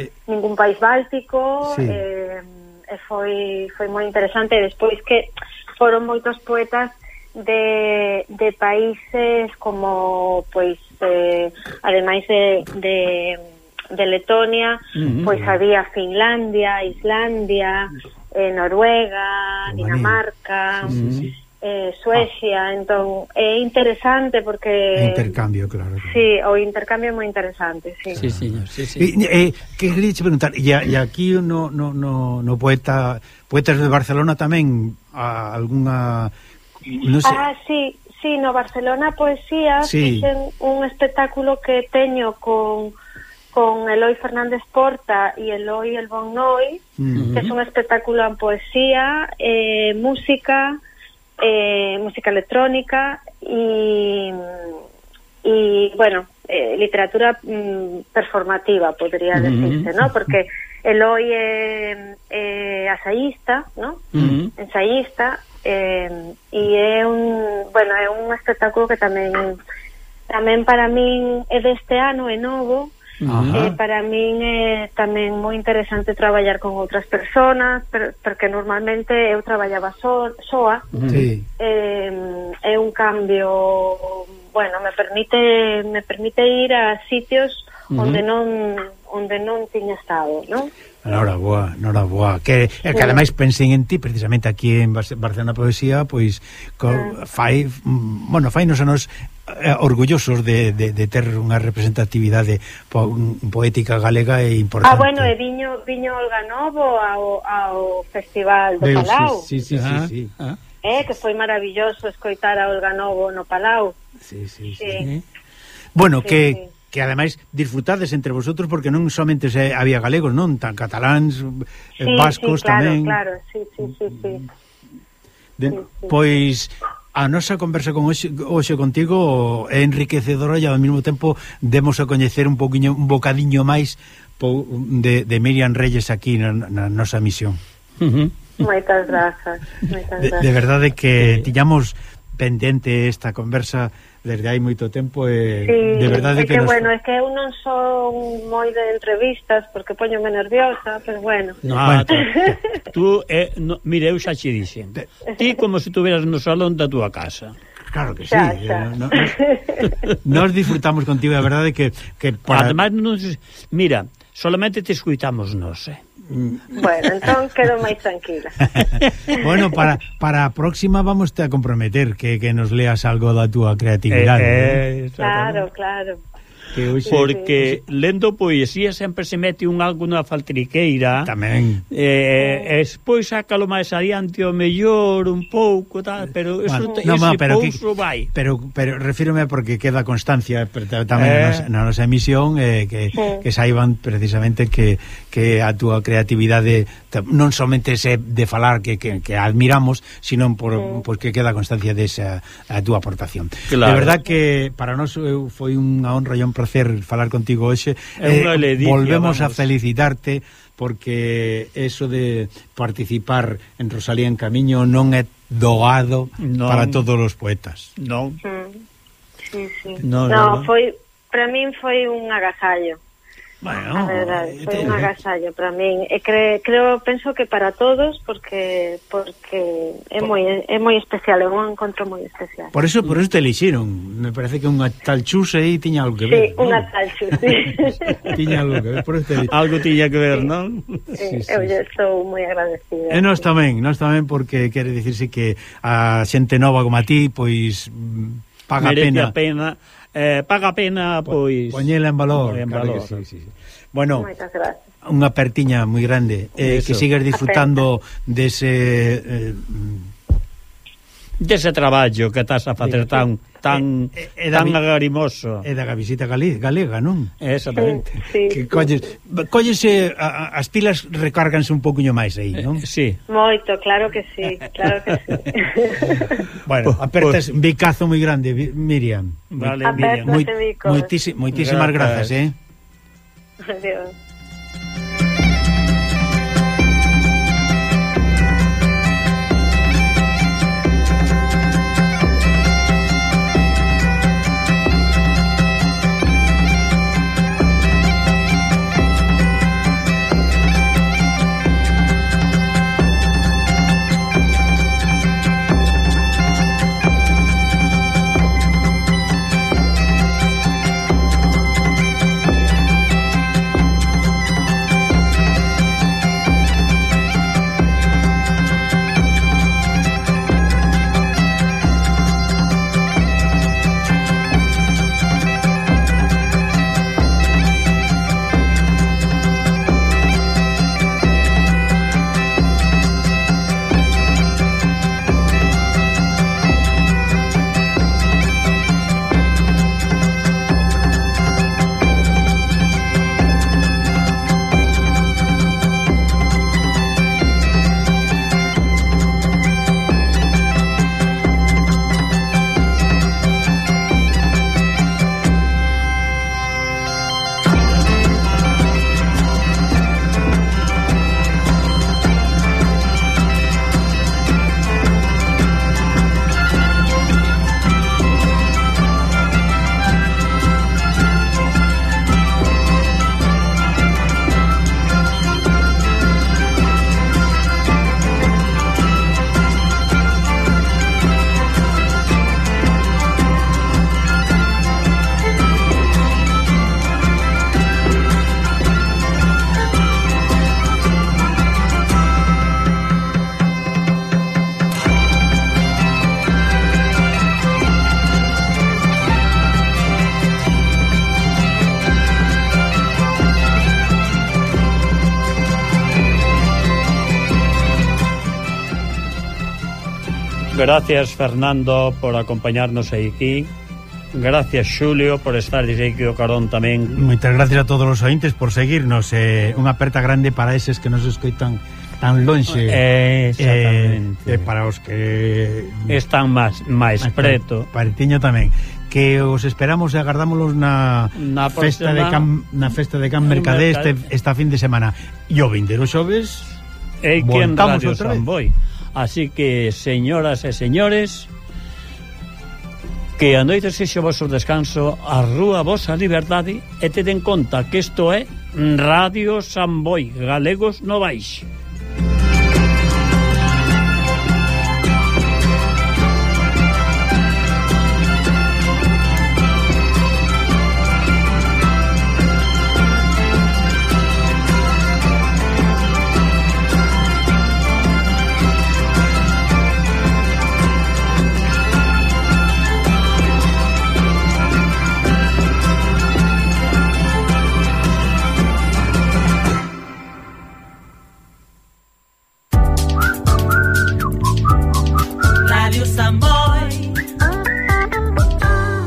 eh, ningún país báltico, sí. eh, e foi foi moi interesante e despois que foron moitos poetas de, de países como pois eh, ademais de, de, de Letonia mm pois había Finlandia Islandia eh, Noruega Dinamarca mm -hmm eh, Suecia, ah. entón é interesante porque intercambio, claro. claro. Sí, o intercambio é moi interesante, sí. Sí, señor, sí, sí. E, eh, que queríche preguntar, e, e aquí no, no, no, no poeta Poetas de Barcelona tamén a algunha no sé. Ah, sí, sí, no Barcelona Poesía sí. fixen un espectáculo que teño con con Eloi Fernández Porta y Eloi El Bonnoy, uh -huh. que mm. es un espectáculo en poesía, eh, música, eh, música electrónica y, y bueno, eh, literatura mm, performativa, podría uh -huh. decirse, ¿no? Porque Eloy eh, eh, é, é asaísta, ¿no? Uh -huh. Ensaísta, eh, e é un, bueno, é un espectáculo que tamén tamén para min é deste ano, é novo, Ajá. E para min é eh, tamén moi interesante traballar con outras persoas, per, porque normalmente eu traballaba so, soa. Sí. Eh, é un cambio, bueno, me permite me permite ir a sitios onde non onde non tiña estado, non? ahora boa. que, sí. que ademais pensen en ti precisamente aquí en Barcelona Poesía pois co, uh fai, mm, bueno, fai nos anos Eh, orgullosos de, de, de ter unha representatividade po, poética galega e importante. Ah, bueno, e viño, viño Olga Novo ao, ao Festival do Veo, Palau. Sí, sí, sí, ah, sí, sí. Ah. Eh, que foi maravilloso escoitar a Olga Novo no Palau. Sí, sí, sí. sí. Bueno, sí, que... Sí que ademais disfrutades entre vosotros porque non somente se había galegos, non? Tan cataláns, eh, sí, vascos sí, claro, tamén. claro, sí, sí, sí, sí. De, sí, sí. Pois a nosa conversa con hoxe, hoxe contigo é enriquecedora e ao mesmo tempo demos a coñecer un poquinho un bocadiño máis de, de Miriam Reyes aquí na, na nosa misión. Uh. Moitas grazas, moitas grazas. De, de verdade que tiñamos pendente esta conversa desde hai moito tempo e sí, de verdade que, que nos... bueno, é que eu non son moi de entrevistas porque poñome nerviosa, pero bueno. No, ah, bueno tú, eh, no, mire, eu xa che dixen. Ti como se tuveras no salón da túa casa. Claro que sí. Xa, eh, xa. Nos, nos disfrutamos contigo, a verdade que que para... Ademais, nos, mira, solamente te escuitamos nós, eh. Bueno, entón quedo máis tranquila. bueno, para, para a próxima vamos te a comprometer que, que nos leas algo da túa creatividade. Eh, eh, ¿eh? claro, claro que hoxe... Porque lendo poesía sempre se mete un algo na faltriqueira. Tamén. Eh, despois sácalo máis adiante o mellor un pouco, tal, pero eso, bueno, no, ese no, pero pouso que, vai. Pero, pero refírome porque queda constancia tamén eh... na nosa emisión eh, que, eh. que saiban precisamente que, que a túa creatividade non somente se de falar que, que, que admiramos, sino por, eh. porque queda constancia desa a túa aportación. Claro. De verdad que para nós eh, foi unha honra e un placer placer falar contigo hoxe. É unha eh, ledicia, Volvemos vamos. a felicitarte porque eso de participar en Rosalía en Camiño non é doado non, para todos os poetas. Non. Mm. Sí, sí. No, no, no, no. foi para min foi un agasallo. Bueno, a verdade, eh, foi un agasallo para min e eh, cre, creo, penso que para todos porque porque é moi é moi especial, é un encontro moi especial. Por eso, por eso te elixiron. Me parece que unha tal chuse aí tiña algo que ver. Sí, unha tal chuse. tiña algo que ver, por eso te elixiron. Algo tiña que ver, sí. non? Sí, sí, sí, eu sí. estou moi agradecida. E nós tamén, nós tamén porque quere dicirse que a xente nova como a ti, pois paga Merece pena. a pena eh, paga pena, pois... Poñela en valor. En claro valor. Que sí, sí, sí. Bueno, unha pertiña moi grande. Eh, Eso. que sigas disfrutando dese... Eh, dese traballo que estás a facer tan tan eh, eh, da, tan agarimoso. É da visita Galiz, galega, non? Exactamente. Sí, sí. Que colles, collese a, as pilas recárganse un poquinho máis aí, eh, non? Eh, sí. Moito, claro que sí, claro que sí. bueno, apertas un bicazo moi grande, Miriam. Vale, Miriam. Moi, moitísimas grazas, eh. Adiós. Gracias, Fernando, por acompañarnos aquí. Gracias, Xulio, por estar aquí o carón tamén. Moitas gracias a todos os ointes por seguirnos. Eh, unha aperta grande para eses que nos escoitan tan lonxe. Eh, exactamente. Eh, eh, para os que... Están máis, máis preto. Partiño tamén que os esperamos e agardámolos na, na festa de Can, na festa de Can Mercadé este, esta fin de semana. Yo vindeiro xoves. E que en Radio Samboy. Así que, señoras e señores, que a noite sexa o vosso descanso, a rúa vosa liberdade e teden conta que isto é Radio Samboy, Galegos Novais.